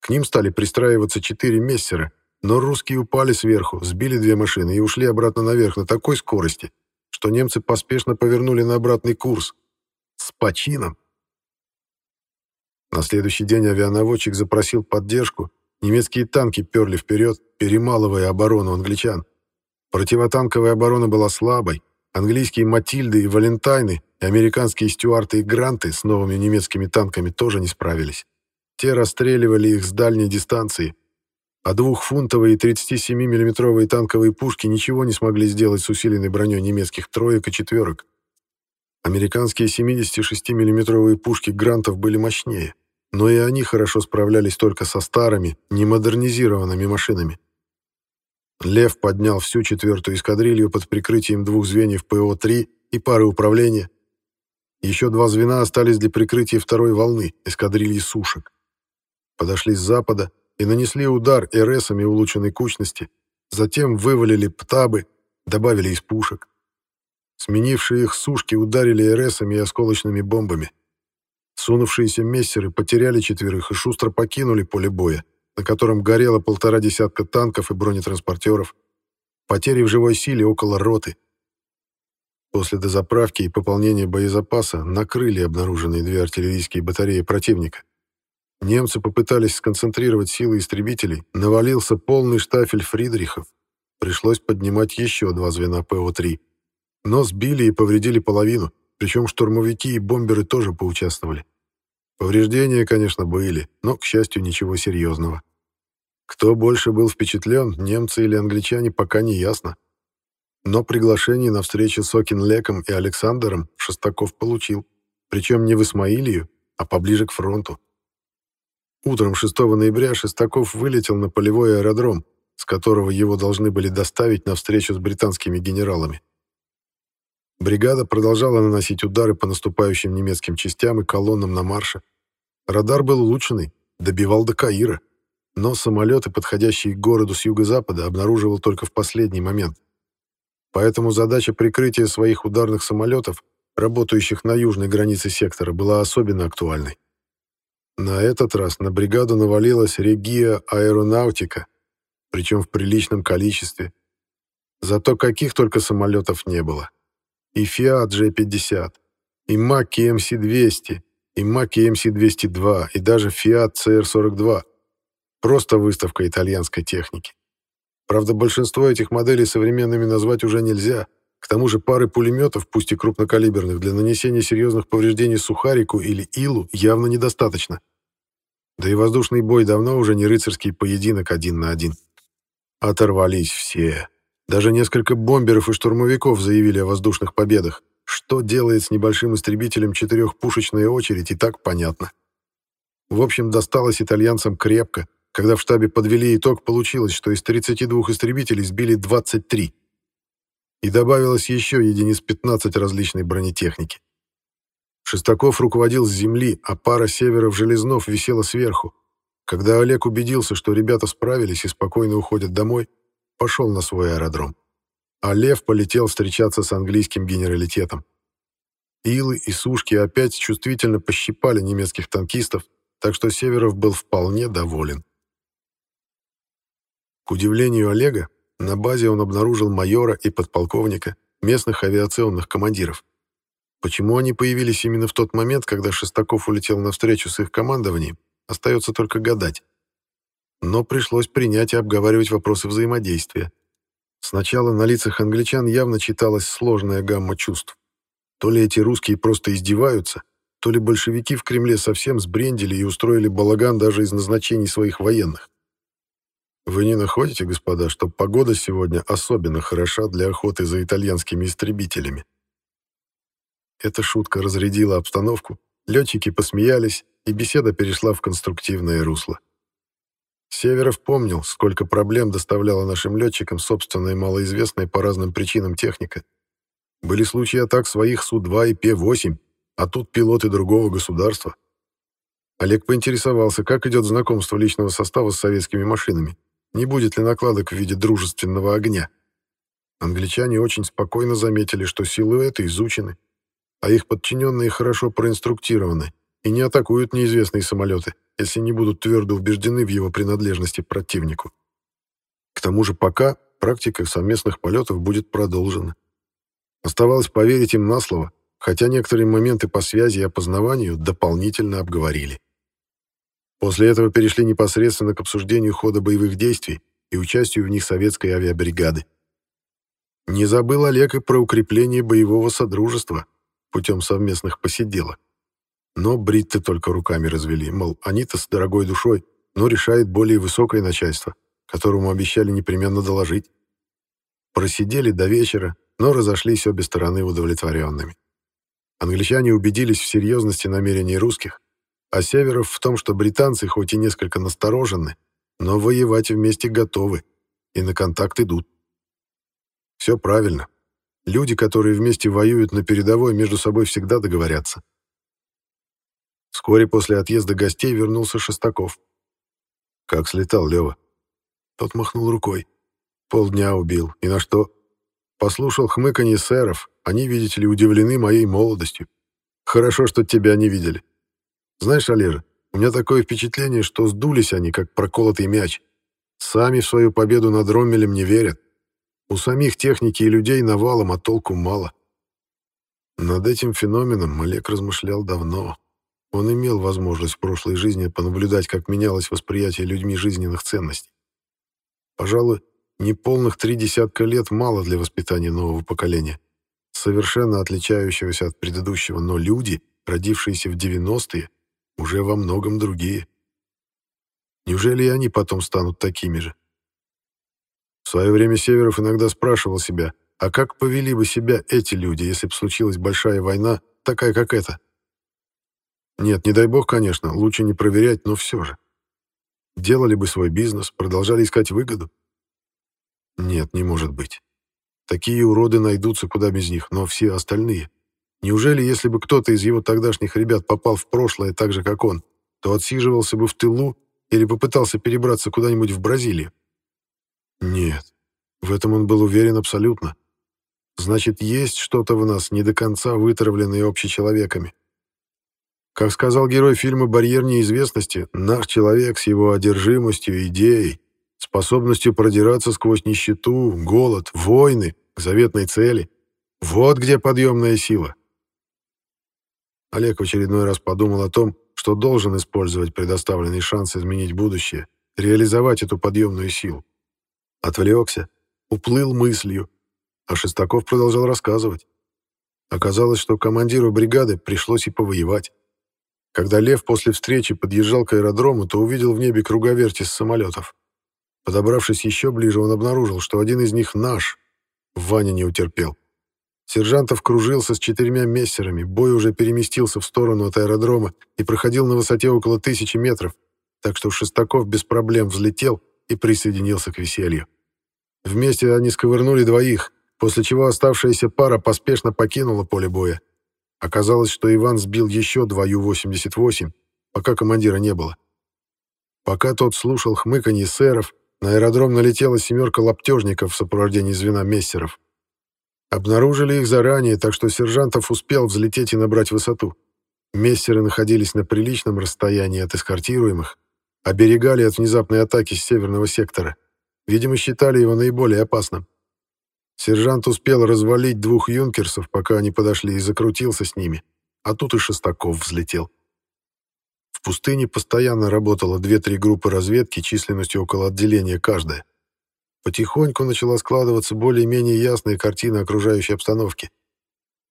К ним стали пристраиваться четыре мессера, но русские упали сверху, сбили две машины и ушли обратно наверх на такой скорости, что немцы поспешно повернули на обратный курс. С почином. На следующий день авианаводчик запросил поддержку. Немецкие танки перли вперед, перемалывая оборону англичан. Противотанковая оборона была слабой. Английские «Матильды» и «Валентайны» и американские «Стюарты» и «Гранты» с новыми немецкими танками тоже не справились. Те расстреливали их с дальней дистанции, а двухфунтовые и 37-миллиметровые танковые пушки ничего не смогли сделать с усиленной броней немецких троек и четверок. Американские 76-миллиметровые пушки Грантов были мощнее, но и они хорошо справлялись только со старыми, немодернизированными машинами. Лев поднял всю четвертую эскадрилью под прикрытием двух звеньев ПО-3 и пары управления. Еще два звена остались для прикрытия второй волны, эскадрильи сушек. Подошли с запада, и нанесли удар РСами улучшенной кучности, затем вывалили птабы, добавили из пушек. Сменившие их сушки ударили РСами и осколочными бомбами. Сунувшиеся мессеры потеряли четверых и шустро покинули поле боя, на котором горело полтора десятка танков и бронетранспортеров. Потери в живой силе около роты. После дозаправки и пополнения боезапаса накрыли обнаруженные две артиллерийские батареи противника. Немцы попытались сконцентрировать силы истребителей, навалился полный штафель Фридрихов. Пришлось поднимать еще два звена ПО-3. Но сбили и повредили половину, причем штурмовики и бомберы тоже поучаствовали. Повреждения, конечно, были, но, к счастью, ничего серьезного. Кто больше был впечатлен, немцы или англичане, пока не ясно. Но приглашение на встречу с Окинлеком и Александром Шестаков получил, причем не в Исмаилию, а поближе к фронту. Утром 6 ноября Шестаков вылетел на полевой аэродром, с которого его должны были доставить на встречу с британскими генералами. Бригада продолжала наносить удары по наступающим немецким частям и колоннам на марше. Радар был улучшенный, добивал до Каира, но самолеты, подходящие к городу с юго-запада, обнаруживал только в последний момент. Поэтому задача прикрытия своих ударных самолетов, работающих на южной границе сектора, была особенно актуальной. На этот раз на бригаду навалилась Регия Аэронавтика, причем в приличном количестве. Зато каких только самолетов не было и Fiat G50, и Macchi MC200, и Macchi MC202, и даже Fiat CR42. Просто выставка итальянской техники. Правда, большинство этих моделей современными назвать уже нельзя. К тому же пары пулеметов, пусть и крупнокалиберных, для нанесения серьезных повреждений Сухарику или Илу явно недостаточно. Да и воздушный бой давно уже не рыцарский поединок один на один. Оторвались все. Даже несколько бомберов и штурмовиков заявили о воздушных победах. Что делает с небольшим истребителем четырехпушечная очередь, и так понятно. В общем, досталось итальянцам крепко. Когда в штабе подвели итог, получилось, что из 32 истребителей сбили 23. И добавилось еще единиц 15 различной бронетехники. Шестаков руководил с земли, а пара северов-железнов висела сверху. Когда Олег убедился, что ребята справились и спокойно уходят домой, пошел на свой аэродром. А Лев полетел встречаться с английским генералитетом. Илы и Сушки опять чувствительно пощипали немецких танкистов, так что Северов был вполне доволен. К удивлению Олега, на базе он обнаружил майора и подполковника, местных авиационных командиров. Почему они появились именно в тот момент, когда Шестаков улетел на встречу с их командованием, остается только гадать но пришлось принять и обговаривать вопросы взаимодействия. Сначала на лицах англичан явно читалась сложная гамма чувств. То ли эти русские просто издеваются, то ли большевики в Кремле совсем сбрендили и устроили балаган даже из назначений своих военных. Вы не находите, господа, что погода сегодня особенно хороша для охоты за итальянскими истребителями? Эта шутка разрядила обстановку, летчики посмеялись, и беседа перешла в конструктивное русло. Северов помнил, сколько проблем доставляла нашим летчикам собственная малоизвестная по разным причинам техника. Были случаи атак своих Су-2 и П-8, а тут пилоты другого государства. Олег поинтересовался, как идет знакомство личного состава с советскими машинами, не будет ли накладок в виде дружественного огня. Англичане очень спокойно заметили, что силуэты изучены, а их подчиненные хорошо проинструктированы и не атакуют неизвестные самолеты если не будут твердо убеждены в его принадлежности противнику. К тому же пока практика совместных полетов будет продолжена. Оставалось поверить им на слово, хотя некоторые моменты по связи и опознаванию дополнительно обговорили. После этого перешли непосредственно к обсуждению хода боевых действий и участию в них советской авиабригады. Не забыл Олег и про укрепление боевого содружества путем совместных посиделок. Но бритты только руками развели, мол, они-то с дорогой душой, но решает более высокое начальство, которому обещали непременно доложить. Просидели до вечера, но разошлись обе стороны удовлетворенными. Англичане убедились в серьезности намерений русских, а Северов в том, что британцы хоть и несколько насторожены, но воевать вместе готовы и на контакт идут. Все правильно. Люди, которые вместе воюют на передовой, между собой всегда договорятся. Вскоре после отъезда гостей вернулся Шестаков. «Как слетал, Лева?» Тот махнул рукой. «Полдня убил. И на что?» Послушал хмыканье сэров. Они, видите ли, удивлены моей молодостью. Хорошо, что тебя не видели. Знаешь, Олежа, у меня такое впечатление, что сдулись они, как проколотый мяч. Сами в свою победу над Роммелем не верят. У самих техники и людей навалом, а толку мало. Над этим феноменом Олег размышлял давно. Он имел возможность в прошлой жизни понаблюдать, как менялось восприятие людьми жизненных ценностей. Пожалуй, неполных три десятка лет мало для воспитания нового поколения, совершенно отличающегося от предыдущего, но люди, родившиеся в 90-е, уже во многом другие. Неужели и они потом станут такими же? Свое время Северов иногда спрашивал себя, а как повели бы себя эти люди, если бы случилась большая война, такая как эта? Нет, не дай бог, конечно, лучше не проверять, но все же. Делали бы свой бизнес, продолжали искать выгоду? Нет, не может быть. Такие уроды найдутся куда без них, но все остальные. Неужели, если бы кто-то из его тогдашних ребят попал в прошлое так же, как он, то отсиживался бы в тылу или попытался перебраться куда-нибудь в Бразилию? Нет, в этом он был уверен абсолютно. Значит, есть что-то в нас, не до конца вытравленное общечеловеками. Как сказал герой фильма «Барьер неизвестности», наш человек с его одержимостью идеей, способностью продираться сквозь нищету, голод, войны к заветной цели. Вот где подъемная сила. Олег в очередной раз подумал о том, что должен использовать предоставленный шанс изменить будущее, реализовать эту подъемную силу. Отвлекся, уплыл мыслью, а Шестаков продолжал рассказывать. Оказалось, что командиру бригады пришлось и повоевать. Когда Лев после встречи подъезжал к аэродрому, то увидел в небе круговерти с самолетов. Подобравшись еще ближе, он обнаружил, что один из них наш. Ваня не утерпел. Сержантов кружился с четырьмя мессерами, бой уже переместился в сторону от аэродрома и проходил на высоте около тысячи метров, так что Шестаков без проблем взлетел и присоединился к веселью. Вместе они сковырнули двоих, после чего оставшаяся пара поспешно покинула поле боя. Оказалось, что Иван сбил еще два Ю-88, пока командира не было. Пока тот слушал хмыканье сэров, на аэродром налетела семерка лаптежников в сопровождении звена мессеров. Обнаружили их заранее, так что сержантов успел взлететь и набрать высоту. Мессеры находились на приличном расстоянии от эскортируемых, оберегали от внезапной атаки с северного сектора. Видимо, считали его наиболее опасным. Сержант успел развалить двух юнкерсов, пока они подошли, и закрутился с ними. А тут и Шестаков взлетел. В пустыне постоянно работало две-три группы разведки численностью около отделения каждая. Потихоньку начала складываться более-менее ясная картина окружающей обстановки.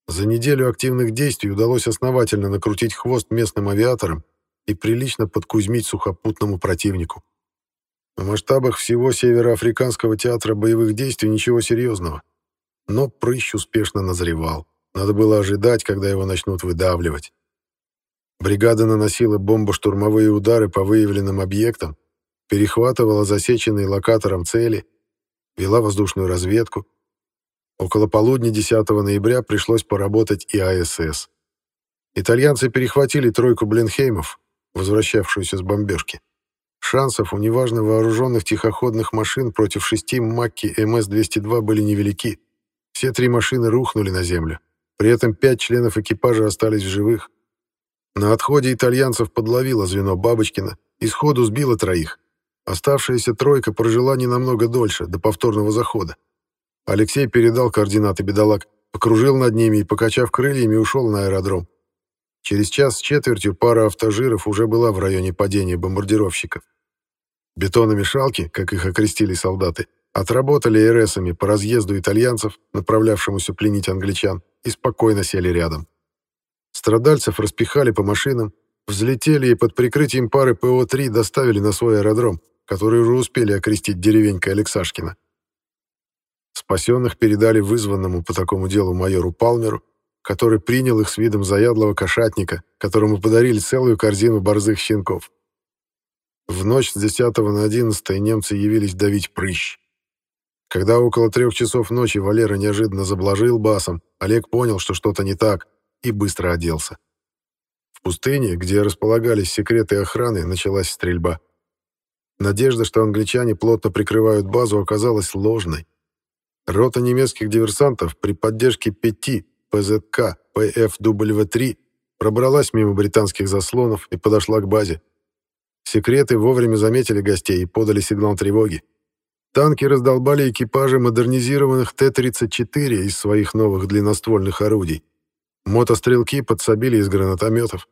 За неделю активных действий удалось основательно накрутить хвост местным авиаторам и прилично подкузмить сухопутному противнику. В масштабах всего Североафриканского театра боевых действий ничего серьезного. Но прыщ успешно назревал. Надо было ожидать, когда его начнут выдавливать. Бригада наносила бомбо-штурмовые удары по выявленным объектам, перехватывала засеченные локатором цели — вела воздушную разведку. Около полудня 10 ноября пришлось поработать и АСС. Итальянцы перехватили тройку Бленхеймов, возвращавшуюся с бомбежки. Шансов у неважно вооруженных тихоходных машин против шести Макки МС-202 были невелики. Все три машины рухнули на землю. При этом пять членов экипажа остались в живых. На отходе итальянцев подловило звено Бабочкина и сходу сбило троих. Оставшаяся тройка прожила не намного дольше, до повторного захода. Алексей передал координаты бедолаг, покружил над ними и, покачав крыльями, ушел на аэродром. Через час с четвертью пара автожиров уже была в районе падения бомбардировщиков. Бетономешалки, как их окрестили солдаты, отработали РСами по разъезду итальянцев, направлявшемуся пленить англичан, и спокойно сели рядом. Страдальцев распихали по машинам, взлетели и под прикрытием пары ПО-3 доставили на свой аэродром, которые уже успели окрестить деревенькой Алексашкина. Спасенных передали вызванному по такому делу майору Палмеру, который принял их с видом заядлого кошатника, которому подарили целую корзину борзых щенков. В ночь с 10 на 11 немцы явились давить прыщ. Когда около трех часов ночи Валера неожиданно заблажил басом, Олег понял, что что-то не так, и быстро оделся. В пустыне, где располагались секреты охраны, началась стрельба. Надежда, что англичане плотно прикрывают базу, оказалась ложной. Рота немецких диверсантов при поддержке пяти ПЗК ПФW-3 пробралась мимо британских заслонов и подошла к базе. Секреты вовремя заметили гостей и подали сигнал тревоги. Танки раздолбали экипажи модернизированных Т-34 из своих новых длинноствольных орудий. Мотострелки подсобили из гранатометов.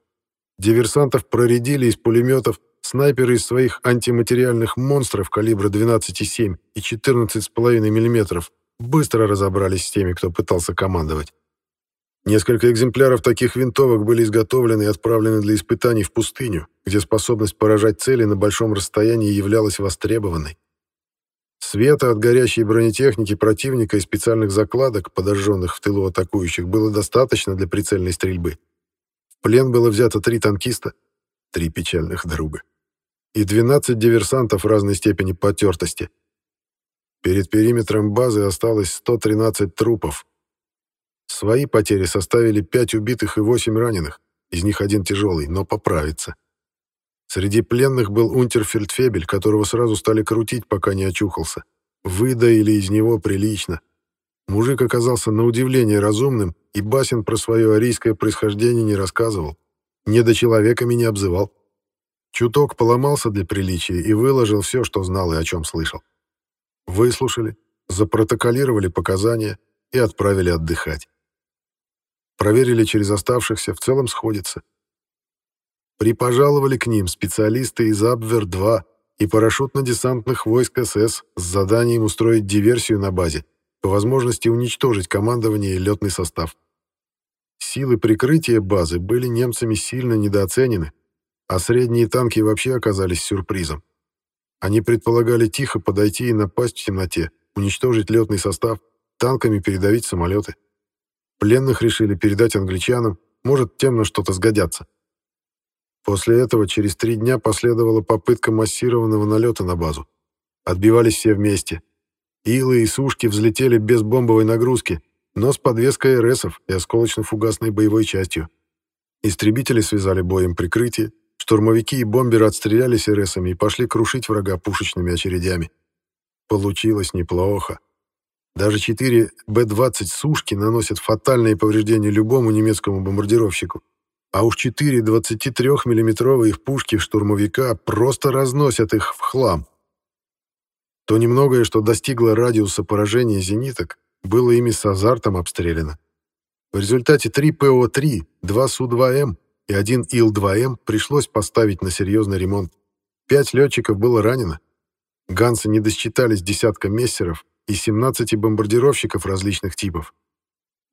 Диверсантов проредили из пулеметов, снайперы из своих антиматериальных монстров калибра 12,7 и 14,5 мм быстро разобрались с теми, кто пытался командовать. Несколько экземпляров таких винтовок были изготовлены и отправлены для испытаний в пустыню, где способность поражать цели на большом расстоянии являлась востребованной. Света от горящей бронетехники противника и специальных закладок, подожженных в тылу атакующих, было достаточно для прицельной стрельбы. В плен было взято три танкиста, три печальных друга, и 12 диверсантов разной степени потертости. Перед периметром базы осталось 113 трупов, Свои потери составили 5 убитых и 8 раненых, из них один тяжелый, но поправится. Среди пленных был унтерфельдфебель, которого сразу стали крутить, пока не очухался. Выдаили из него прилично. Мужик оказался на удивление разумным, и Басин про свое арийское происхождение не рассказывал. Недочеловеками не обзывал. Чуток поломался для приличия и выложил все, что знал и о чем слышал. Выслушали, запротоколировали показания и отправили отдыхать. Проверили через оставшихся, в целом сходится. Припожаловали к ним специалисты из Абвер-2 и парашютно-десантных войск СС с заданием устроить диверсию на базе, по возможности уничтожить командование и летный состав. Силы прикрытия базы были немцами сильно недооценены, а средние танки вообще оказались сюрпризом. Они предполагали тихо подойти и напасть в темноте, уничтожить летный состав, танками передавить самолеты. Пленных решили передать англичанам, может, тем на что-то сгодятся. После этого через три дня последовала попытка массированного налета на базу. Отбивались все вместе. Илы и сушки взлетели без бомбовой нагрузки, но с подвеской РСов и осколочно-фугасной боевой частью. Истребители связали боем прикрытие, штурмовики и бомберы отстрелялись РСами и пошли крушить врага пушечными очередями. Получилось неплохо. Даже 4 Б-20 «Сушки» наносят фатальные повреждения любому немецкому бомбардировщику. А уж 4 23-миллиметровые пушки штурмовика просто разносят их в хлам. То немногое, что достигло радиуса поражения зениток, было ими с азартом обстреляно. В результате 3 ПО-3, 2 Су-2М и 1 Ил-2М пришлось поставить на серьезный ремонт. Пять летчиков было ранено. Гансы не досчитались десятка мессеров, и 17 бомбардировщиков различных типов.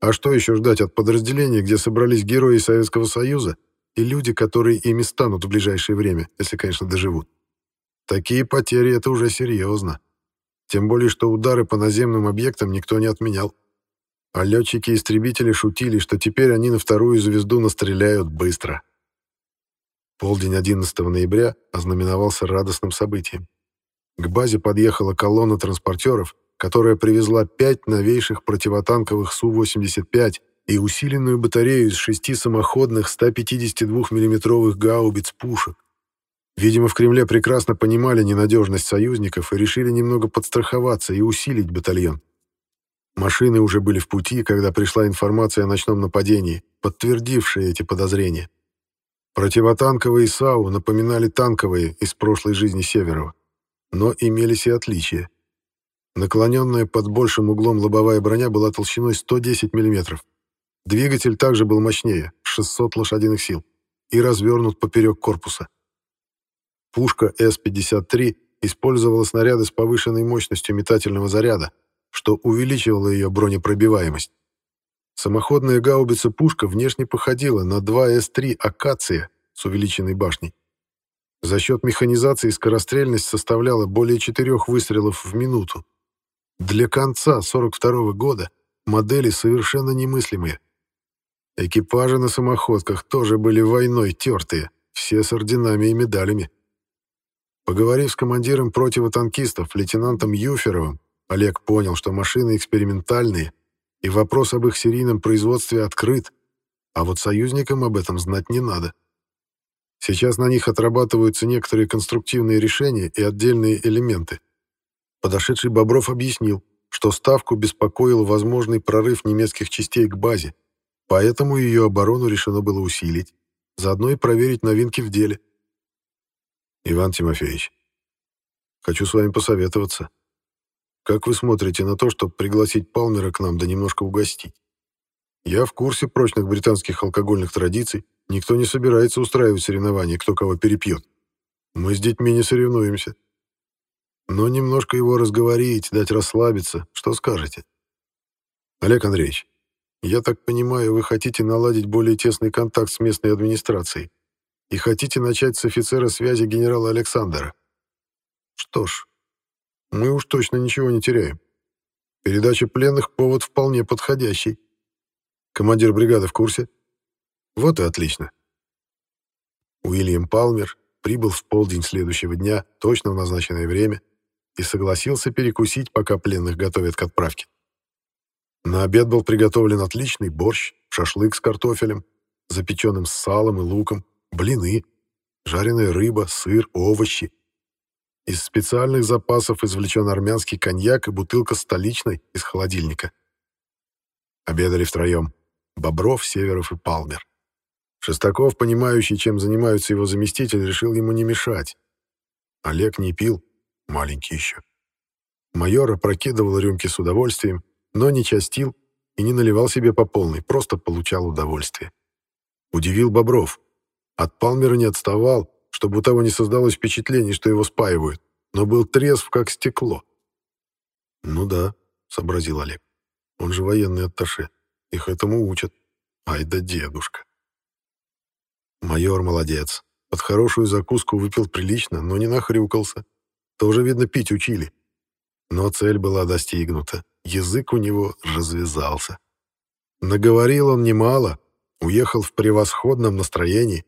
А что еще ждать от подразделений, где собрались герои Советского Союза и люди, которые ими станут в ближайшее время, если, конечно, доживут? Такие потери — это уже серьезно. Тем более, что удары по наземным объектам никто не отменял. А летчики-истребители шутили, что теперь они на вторую звезду настреляют быстро. Полдень 11 ноября ознаменовался радостным событием. К базе подъехала колонна транспортеров, которая привезла пять новейших противотанковых Су-85 и усиленную батарею из шести самоходных 152 миллиметровых гаубиц-пушек. Видимо, в Кремле прекрасно понимали ненадежность союзников и решили немного подстраховаться и усилить батальон. Машины уже были в пути, когда пришла информация о ночном нападении, подтвердившая эти подозрения. Противотанковые САУ напоминали танковые из прошлой жизни Северова, но имелись и отличия. Наклоненная под большим углом лобовая броня была толщиной 110 мм. Двигатель также был мощнее, 600 лошадиных сил, и развернут поперек корпуса. Пушка С-53 использовала снаряды с повышенной мощностью метательного заряда, что увеличивало ее бронепробиваемость. Самоходная гаубица-пушка внешне походила на 2 С-3 «Акация» с увеличенной башней. За счет механизации скорострельность составляла более четырех выстрелов в минуту, для конца 42 -го года модели совершенно немыслимые. Экипажи на самоходках тоже были войной тертые, все с орденами и медалями. Поговорив с командиром противотанкистов, лейтенантом Юферовым, Олег понял, что машины экспериментальные, и вопрос об их серийном производстве открыт, а вот союзникам об этом знать не надо. Сейчас на них отрабатываются некоторые конструктивные решения и отдельные элементы. Подошедший Бобров объяснил, что Ставку беспокоил возможный прорыв немецких частей к базе, поэтому ее оборону решено было усилить, заодно и проверить новинки в деле. Иван Тимофеевич, хочу с вами посоветоваться. Как вы смотрите на то, чтобы пригласить Палмера к нам да немножко угостить? Я в курсе прочных британских алкогольных традиций, никто не собирается устраивать соревнования, кто кого перепьет. Мы с детьми не соревнуемся. Но немножко его разговорить, дать расслабиться, что скажете? Олег Андреевич, я так понимаю, вы хотите наладить более тесный контакт с местной администрацией и хотите начать с офицера связи генерала Александра. Что ж, мы уж точно ничего не теряем. Передача пленных — повод вполне подходящий. Командир бригады в курсе? Вот и отлично. Уильям Палмер прибыл в полдень следующего дня, точно в назначенное время, и согласился перекусить, пока пленных готовят к отправке. На обед был приготовлен отличный борщ, шашлык с картофелем, запеченным с салом и луком, блины, жареная рыба, сыр, овощи. Из специальных запасов извлечен армянский коньяк и бутылка столичной из холодильника. Обедали втроем. Бобров, Северов и Палмер. Шестаков, понимающий, чем занимаются его заместители, решил ему не мешать. Олег не пил, маленький еще. Майор опрокидывал рюмки с удовольствием, но не частил и не наливал себе по полной, просто получал удовольствие. Удивил Бобров. От Палмера не отставал, чтобы у того не создалось впечатление, что его спаивают, но был трезв, как стекло. «Ну да», — сообразил Олег. «Он же военный атташе. Их этому учат. Ай да дедушка». Майор молодец. Под хорошую закуску выпил прилично, но не нахрюкался. Тоже, видно, пить учили. Но цель была достигнута. Язык у него развязался. Наговорил он немало, уехал в превосходном настроении.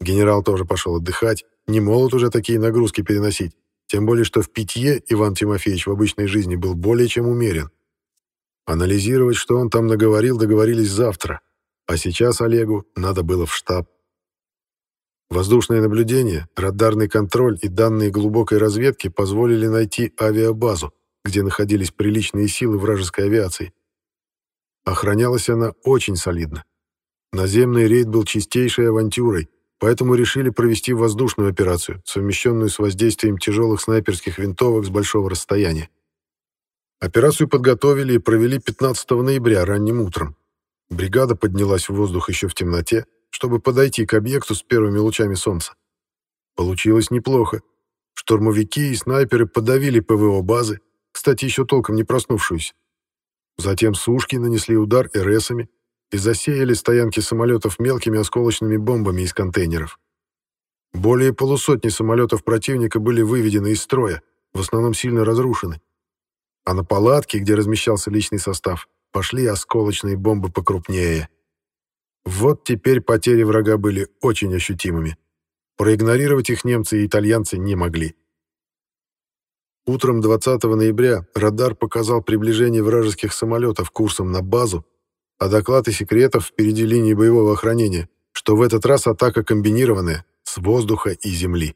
Генерал тоже пошел отдыхать, не молод уже такие нагрузки переносить, тем более что в питье Иван Тимофеевич в обычной жизни был более чем умерен. Анализировать, что он там наговорил, договорились завтра, а сейчас Олегу надо было в штаб. Воздушное наблюдение, радарный контроль и данные глубокой разведки позволили найти авиабазу, где находились приличные силы вражеской авиации. Охранялась она очень солидно. Наземный рейд был чистейшей авантюрой, поэтому решили провести воздушную операцию, совмещенную с воздействием тяжелых снайперских винтовок с большого расстояния. Операцию подготовили и провели 15 ноября ранним утром. Бригада поднялась в воздух еще в темноте, чтобы подойти к объекту с первыми лучами солнца. Получилось неплохо. Штурмовики и снайперы подавили ПВО базы, кстати, еще толком не проснувшуюся. Затем сушки нанесли удар РСами и засеяли стоянки самолетов мелкими осколочными бомбами из контейнеров. Более полусотни самолетов противника были выведены из строя, в основном сильно разрушены. А на палатке, где размещался личный состав, пошли осколочные бомбы покрупнее. Вот теперь потери врага были очень ощутимыми. Проигнорировать их немцы и итальянцы не могли. Утром 20 ноября радар показал приближение вражеских самолетов курсом на базу, а доклады секретов впереди линии боевого охранения, что в этот раз атака комбинированная, с воздуха и земли.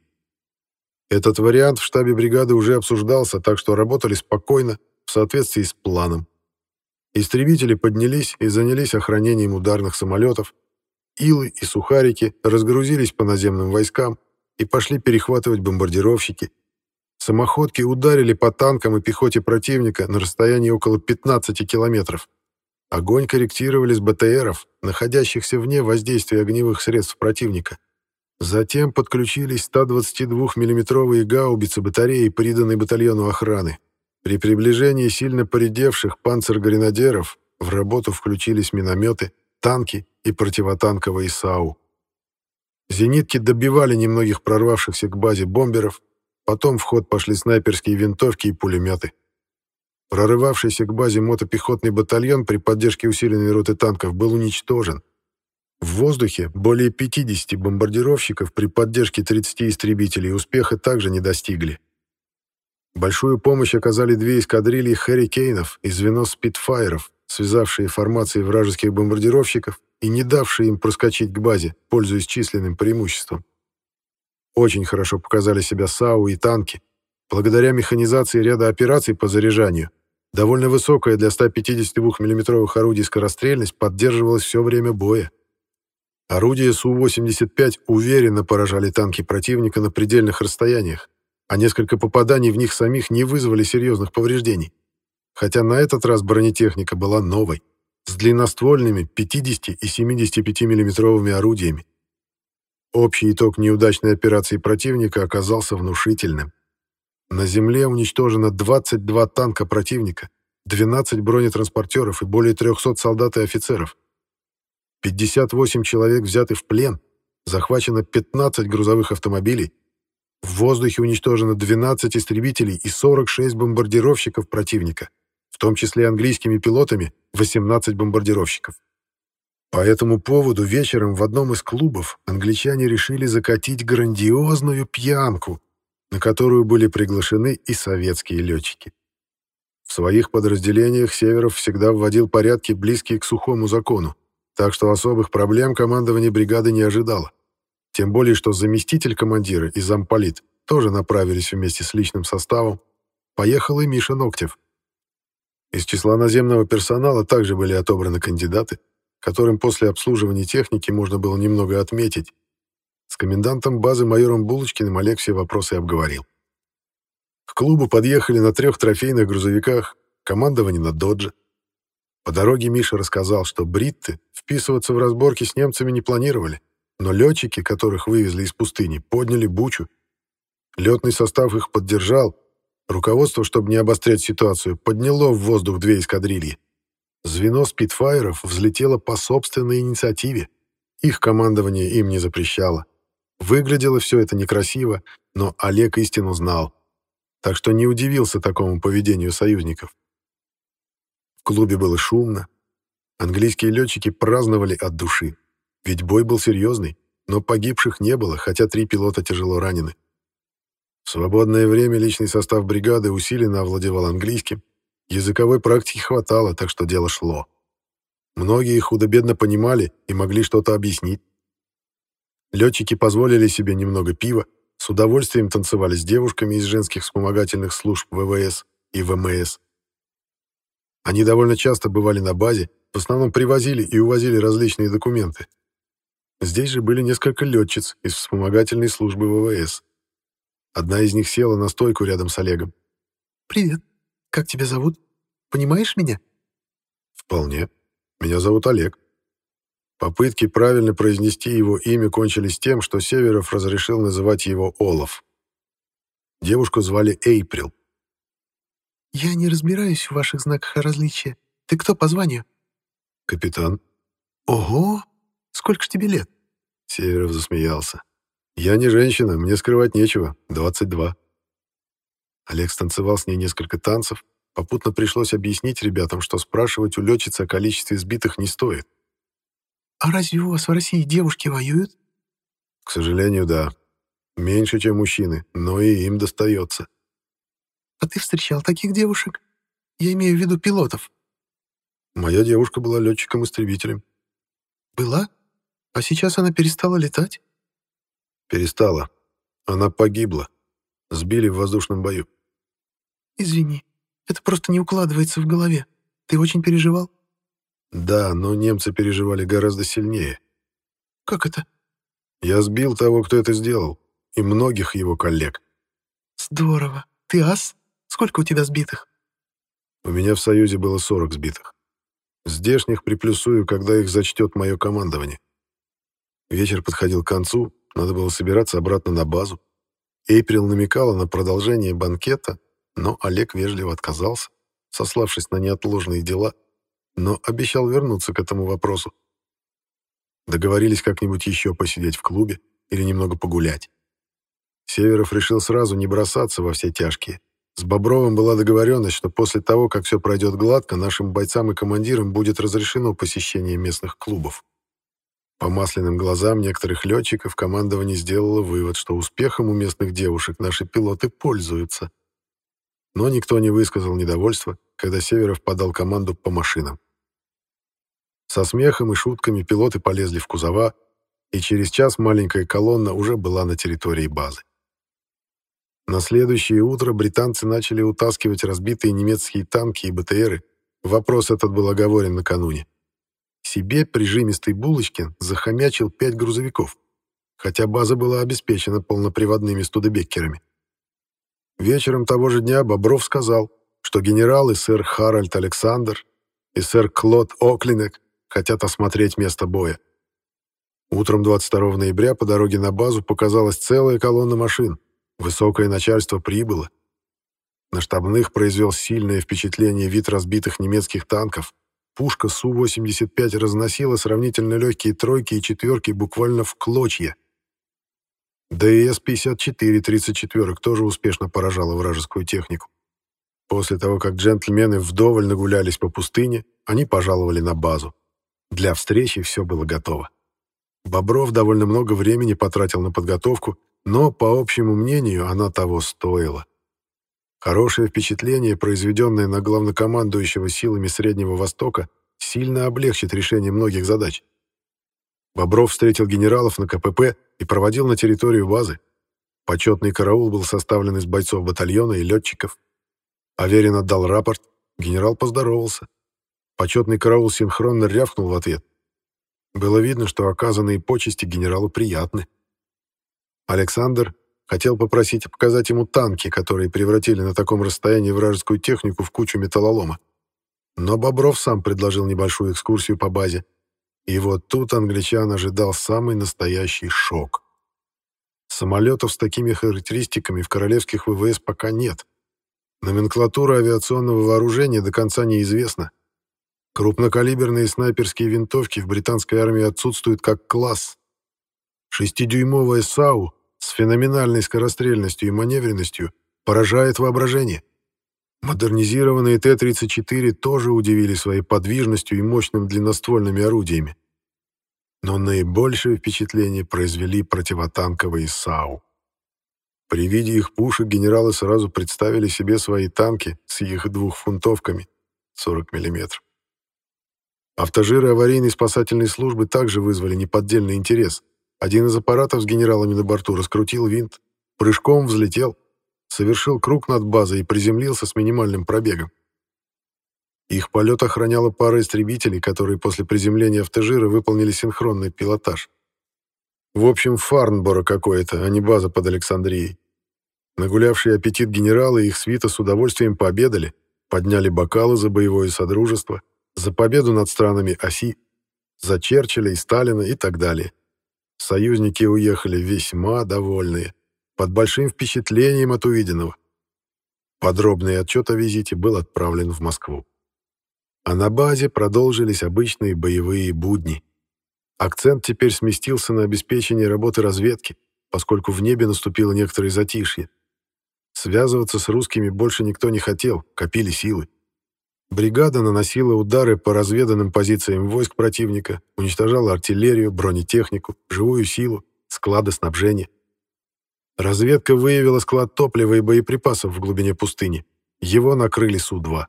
Этот вариант в штабе бригады уже обсуждался, так что работали спокойно, в соответствии с планом. Истребители поднялись и занялись охранением ударных самолетов. Илы и сухарики разгрузились по наземным войскам и пошли перехватывать бомбардировщики. Самоходки ударили по танкам и пехоте противника на расстоянии около 15 километров. Огонь корректировали с БТРов, находящихся вне воздействия огневых средств противника. Затем подключились 122 миллиметровые гаубицы батареи, приданной батальону охраны. При приближении сильно поредевших панцергренадеров в работу включились минометы, танки и противотанковые САУ. Зенитки добивали немногих прорвавшихся к базе бомберов, потом в ход пошли снайперские винтовки и пулеметы. Прорывавшийся к базе мотопехотный батальон при поддержке усиленной роты танков был уничтожен. В воздухе более 50 бомбардировщиков при поддержке 30 истребителей успеха также не достигли. Большую помощь оказали две эскадрильи «Хэррикейнов» и звено «Спитфайров», связавшие формации вражеских бомбардировщиков и не давшие им проскочить к базе, пользуясь численным преимуществом. Очень хорошо показали себя САУ и танки. Благодаря механизации ряда операций по заряжанию, довольно высокая для 152 миллиметровых орудий скорострельность поддерживалась все время боя. Орудия Су-85 уверенно поражали танки противника на предельных расстояниях, а несколько попаданий в них самих не вызвали серьезных повреждений. Хотя на этот раз бронетехника была новой, с длинноствольными 50 и 75 миллиметровыми орудиями. Общий итог неудачной операции противника оказался внушительным. На земле уничтожено 22 танка противника, 12 бронетранспортеров и более 300 солдат и офицеров. 58 человек взяты в плен, захвачено 15 грузовых автомобилей, в воздухе уничтожено 12 истребителей и 46 бомбардировщиков противника, в том числе английскими пилотами 18 бомбардировщиков. По этому поводу вечером в одном из клубов англичане решили закатить грандиозную пьянку, на которую были приглашены и советские летчики. В своих подразделениях Северов всегда вводил порядки, близкие к сухому закону, так что особых проблем командование бригады не ожидало. Тем более, что заместитель командира и замполит тоже направились вместе с личным составом. Поехал и Миша Ноктев. Из числа наземного персонала также были отобраны кандидаты, которым после обслуживания техники можно было немного отметить. С комендантом базы майором Булочкиным Олег все вопросы обговорил. К клубу подъехали на трех трофейных грузовиках, командование на «Додже», по дороге Миша рассказал, что бритты вписываться в разборки с немцами не планировали, но летчики, которых вывезли из пустыни, подняли бучу. Летный состав их поддержал. Руководство, чтобы не обострять ситуацию, подняло в воздух две эскадрильи. Звено спидфайеров взлетело по собственной инициативе. Их командование им не запрещало. Выглядело все это некрасиво, но Олег истину знал. Так что не удивился такому поведению союзников клубе было шумно. Английские летчики праздновали от души. Ведь бой был серьезный, но погибших не было, хотя три пилота тяжело ранены. В свободное время личный состав бригады усиленно овладевал английским. Языковой практики хватало, так что дело шло. Многие худо-бедно понимали и могли что-то объяснить. Летчики позволили себе немного пива, с удовольствием танцевали с девушками из женских вспомогательных служб ВВС и ВМС. Они довольно часто бывали на базе, в основном привозили и увозили различные документы. Здесь же были несколько летчиц из вспомогательной службы ВВС. Одна из них села на стойку рядом с Олегом. «Привет. Как тебя зовут? Понимаешь меня?» «Вполне. Меня зовут Олег». Попытки правильно произнести его имя кончились тем, что Северов разрешил называть его Олаф. Девушку звали Эйприл. «Я не разбираюсь в ваших знаках различия. Ты кто по званию?» «Капитан». «Ого! Сколько ж тебе лет?» Северов засмеялся. «Я не женщина, мне скрывать нечего. 22». Олег станцевал с ней несколько танцев. Попутно пришлось объяснить ребятам, что спрашивать у летчицы о количестве сбитых не стоит. «А разве у вас в России девушки воюют?» «К сожалению, да. Меньше, чем мужчины, но и им достается». А ты встречал таких девушек? Я имею в виду пилотов. Моя девушка была летчиком-истребителем. Была? А сейчас она перестала летать? Перестала. Она погибла. Сбили в воздушном бою. Извини, это просто не укладывается в голове. Ты очень переживал? Да, но немцы переживали гораздо сильнее. Как это? Я сбил того, кто это сделал, и многих его коллег. Здорово. Ты ас? Сколько у тебя сбитых?» «У меня в Союзе было 40 сбитых. Здешних приплюсую, когда их зачтет мое командование. Вечер подходил к концу, надо было собираться обратно на базу. Эйприл намекала на продолжение банкета, но Олег вежливо отказался, сославшись на неотложные дела, но обещал вернуться к этому вопросу. Договорились как-нибудь еще посидеть в клубе или немного погулять. Северов решил сразу не бросаться во все тяжкие. С Бобровым была договоренность, что после того, как все пройдет гладко, нашим бойцам и командирам будет разрешено посещение местных клубов. По масляным глазам некоторых летчиков командование сделало вывод, что успехом у местных девушек наши пилоты пользуются. Но никто не высказал недовольства, когда Северов подал команду по машинам. Со смехом и шутками пилоты полезли в кузова, и через час маленькая колонна уже была на территории базы. На следующее утро британцы начали утаскивать разбитые немецкие танки и БТРы. Вопрос этот был оговорен накануне. Себе прижимистый Булочкин захомячил пять грузовиков, хотя база была обеспечена полноприводными студебеккерами. Вечером того же дня Бобров сказал, что генералы сэр Харальд Александр и сэр Клод Оклинек хотят осмотреть место боя. Утром 22 ноября по дороге на базу показалась целая колонна машин. Высокое начальство прибыло. На штабных произвел сильное впечатление вид разбитых немецких танков. Пушка Су-85 разносила сравнительно легкие тройки и четверки буквально в клочья. ДС-54 34 тоже успешно поражала вражескую технику. После того, как джентльмены вдоволь нагулялись по пустыне, они пожаловали на базу. Для встречи все было готово. Бобров довольно много времени потратил на подготовку, но, по общему мнению, она того стоила. Хорошее впечатление, произведенное на главнокомандующего силами Среднего Востока, сильно облегчит решение многих задач. Бобров встретил генералов на КПП и проводил на территорию базы. Почетный караул был составлен из бойцов батальона и летчиков. Аверин отдал рапорт, генерал поздоровался. Почетный караул синхронно рявкнул в ответ. Было видно, что оказанные почести генералу приятны. Александр хотел попросить показать ему танки, которые превратили на таком расстоянии вражескую технику в кучу металлолома. Но Бобров сам предложил небольшую экскурсию по базе. И вот тут англичан ожидал самый настоящий шок. Самолетов с такими характеристиками в королевских ВВС пока нет. Номенклатура авиационного вооружения до конца неизвестна. Крупнокалиберные снайперские винтовки в британской армии отсутствуют как класс. Шестидюймовая САУ с феноменальной скорострельностью и маневренностью поражает воображение. Модернизированные Т-34 тоже удивили своей подвижностью и мощным длинноствольными орудиями. Но наибольшее впечатление произвели противотанковые САУ. При виде их пушек генералы сразу представили себе свои танки с их двухфунтовками 40 мм. Автожиры аварийной спасательной службы также вызвали неподдельный интерес – один из аппаратов с генералами на борту раскрутил винт, прыжком взлетел, совершил круг над базой и приземлился с минимальным пробегом. Их полет охраняла пара истребителей, которые после приземления автожира выполнили синхронный пилотаж. В общем, Фарнборо какое-то, а не база под Александрией. Нагулявшие аппетит генералы и их свита с удовольствием пообедали, подняли бокалы за боевое содружество, за победу над странами оси, за Черчилля и Сталина и так далее. Союзники уехали весьма довольные, под большим впечатлением от увиденного. Подробный отчет о визите был отправлен в Москву. А на базе продолжились обычные боевые будни. Акцент теперь сместился на обеспечение работы разведки, поскольку в небе наступило некоторое затишье. Связываться с русскими больше никто не хотел, копили силы. Бригада наносила удары по разведанным позициям войск противника, уничтожала артиллерию, бронетехнику, живую силу, склады снабжения. Разведка выявила склад топлива и боеприпасов в глубине пустыни. Его накрыли Су-2.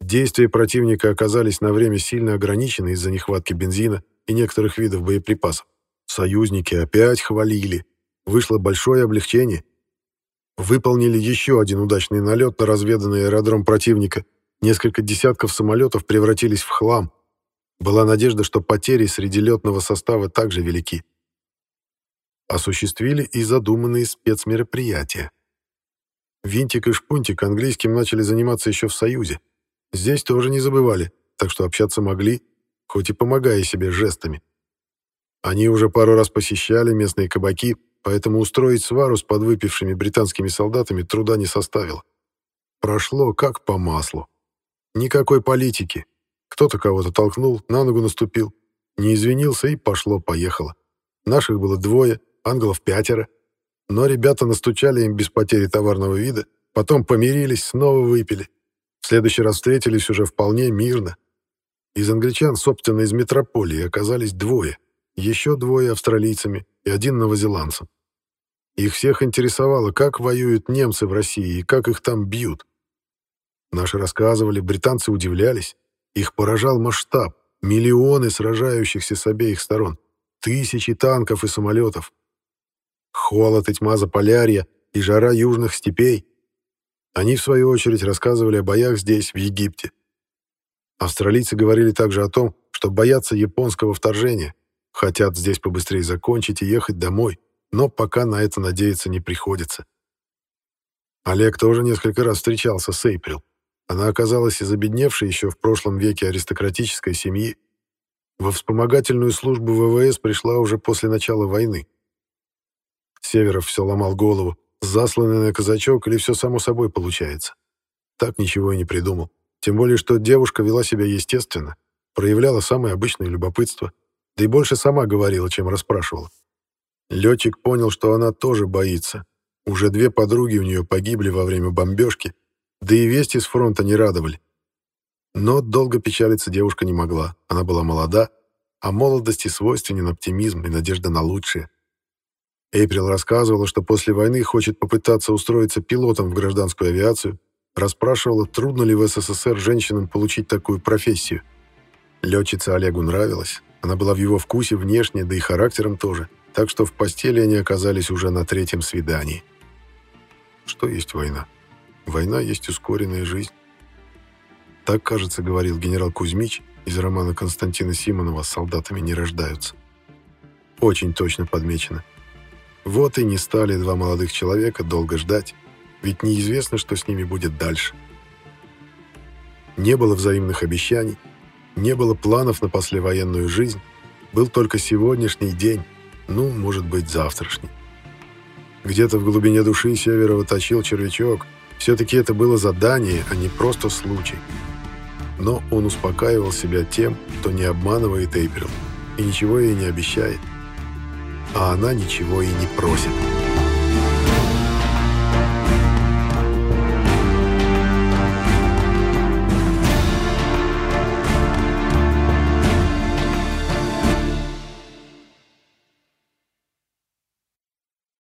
Действия противника оказались на время сильно ограничены из-за нехватки бензина и некоторых видов боеприпасов. Союзники опять хвалили. Вышло большое облегчение. Выполнили еще один удачный налет на разведанный аэродром противника – Несколько десятков самолетов превратились в хлам. Была надежда, что потери среди летного состава также велики. Осуществили и задуманные спецмероприятия. Винтик и Шпунтик английским начали заниматься еще в Союзе. Здесь тоже не забывали, так что общаться могли, хоть и помогая себе жестами. Они уже пару раз посещали местные кабаки, поэтому устроить свару с подвыпившими британскими солдатами труда не составило. Прошло как по маслу. Никакой политики. Кто-то кого-то толкнул, на ногу наступил. Не извинился и пошло-поехало. Наших было двое, ангелов пятеро. Но ребята настучали им без потери товарного вида, потом помирились, снова выпили. В следующий раз встретились уже вполне мирно. Из англичан, собственно, из метрополии оказались двое. Еще двое австралийцами и один новозеландцем. Их всех интересовало, как воюют немцы в России и как их там бьют. Наши рассказывали, британцы удивлялись. Их поражал масштаб, Миллионы сражающихся с обеих сторон. Тысячи танков и самолетов. Холод и тьма Заполярья и жара южных степей. Они, в свою очередь, рассказывали о боях здесь, в Египте. Австралийцы говорили также о том, что боятся японского вторжения, хотят здесь побыстрее закончить и ехать домой, но пока на это надеяться не приходится. Олег тоже несколько раз встречался с Эйприл. Она оказалась из обедневшей еще в прошлом веке аристократической семьи. Во вспомогательную службу ВВС пришла уже после начала войны. Северов все ломал голову, засланный на казачок или все само собой получается. Так ничего и не придумал. Тем более, что девушка вела себя естественно, проявляла самое обычное любопытство, да и больше сама говорила, чем расспрашивала. Летчик понял, что она тоже боится, уже две подруги у нее погибли во время бомбежки, да и вести с фронта не радовали. Но долго печалиться девушка не могла. Она была молода, а молодости свойственен оптимизм и надежда на лучшее. Эйприл рассказывала, что после войны хочет попытаться устроиться пилотом в гражданскую авиацию, расспрашивала, трудно ли в СССР женщинам получить такую профессию. Летчица Олегу нравилась, она была в его вкусе внешне, да и характером тоже, так что в постели они оказались уже на третьем свидании. Что есть война? Война есть ускоренная жизнь. Так, кажется, говорил генерал Кузьмич из романа Константина Симонова «С солдатами не рождаются». Очень точно подмечено. Вот и не стали два молодых человека долго ждать, ведь неизвестно, что с ними будет дальше. Не было взаимных обещаний, не было планов на послевоенную жизнь, был только сегодняшний день, ну, может быть, завтрашний. Где-то в глубине души Северова точил червячок. Все-таки это было задание, а не просто случай. Но он успокаивал себя тем, что не обманывает Эйприл и ничего ей не обещает. А она ничего и не просит.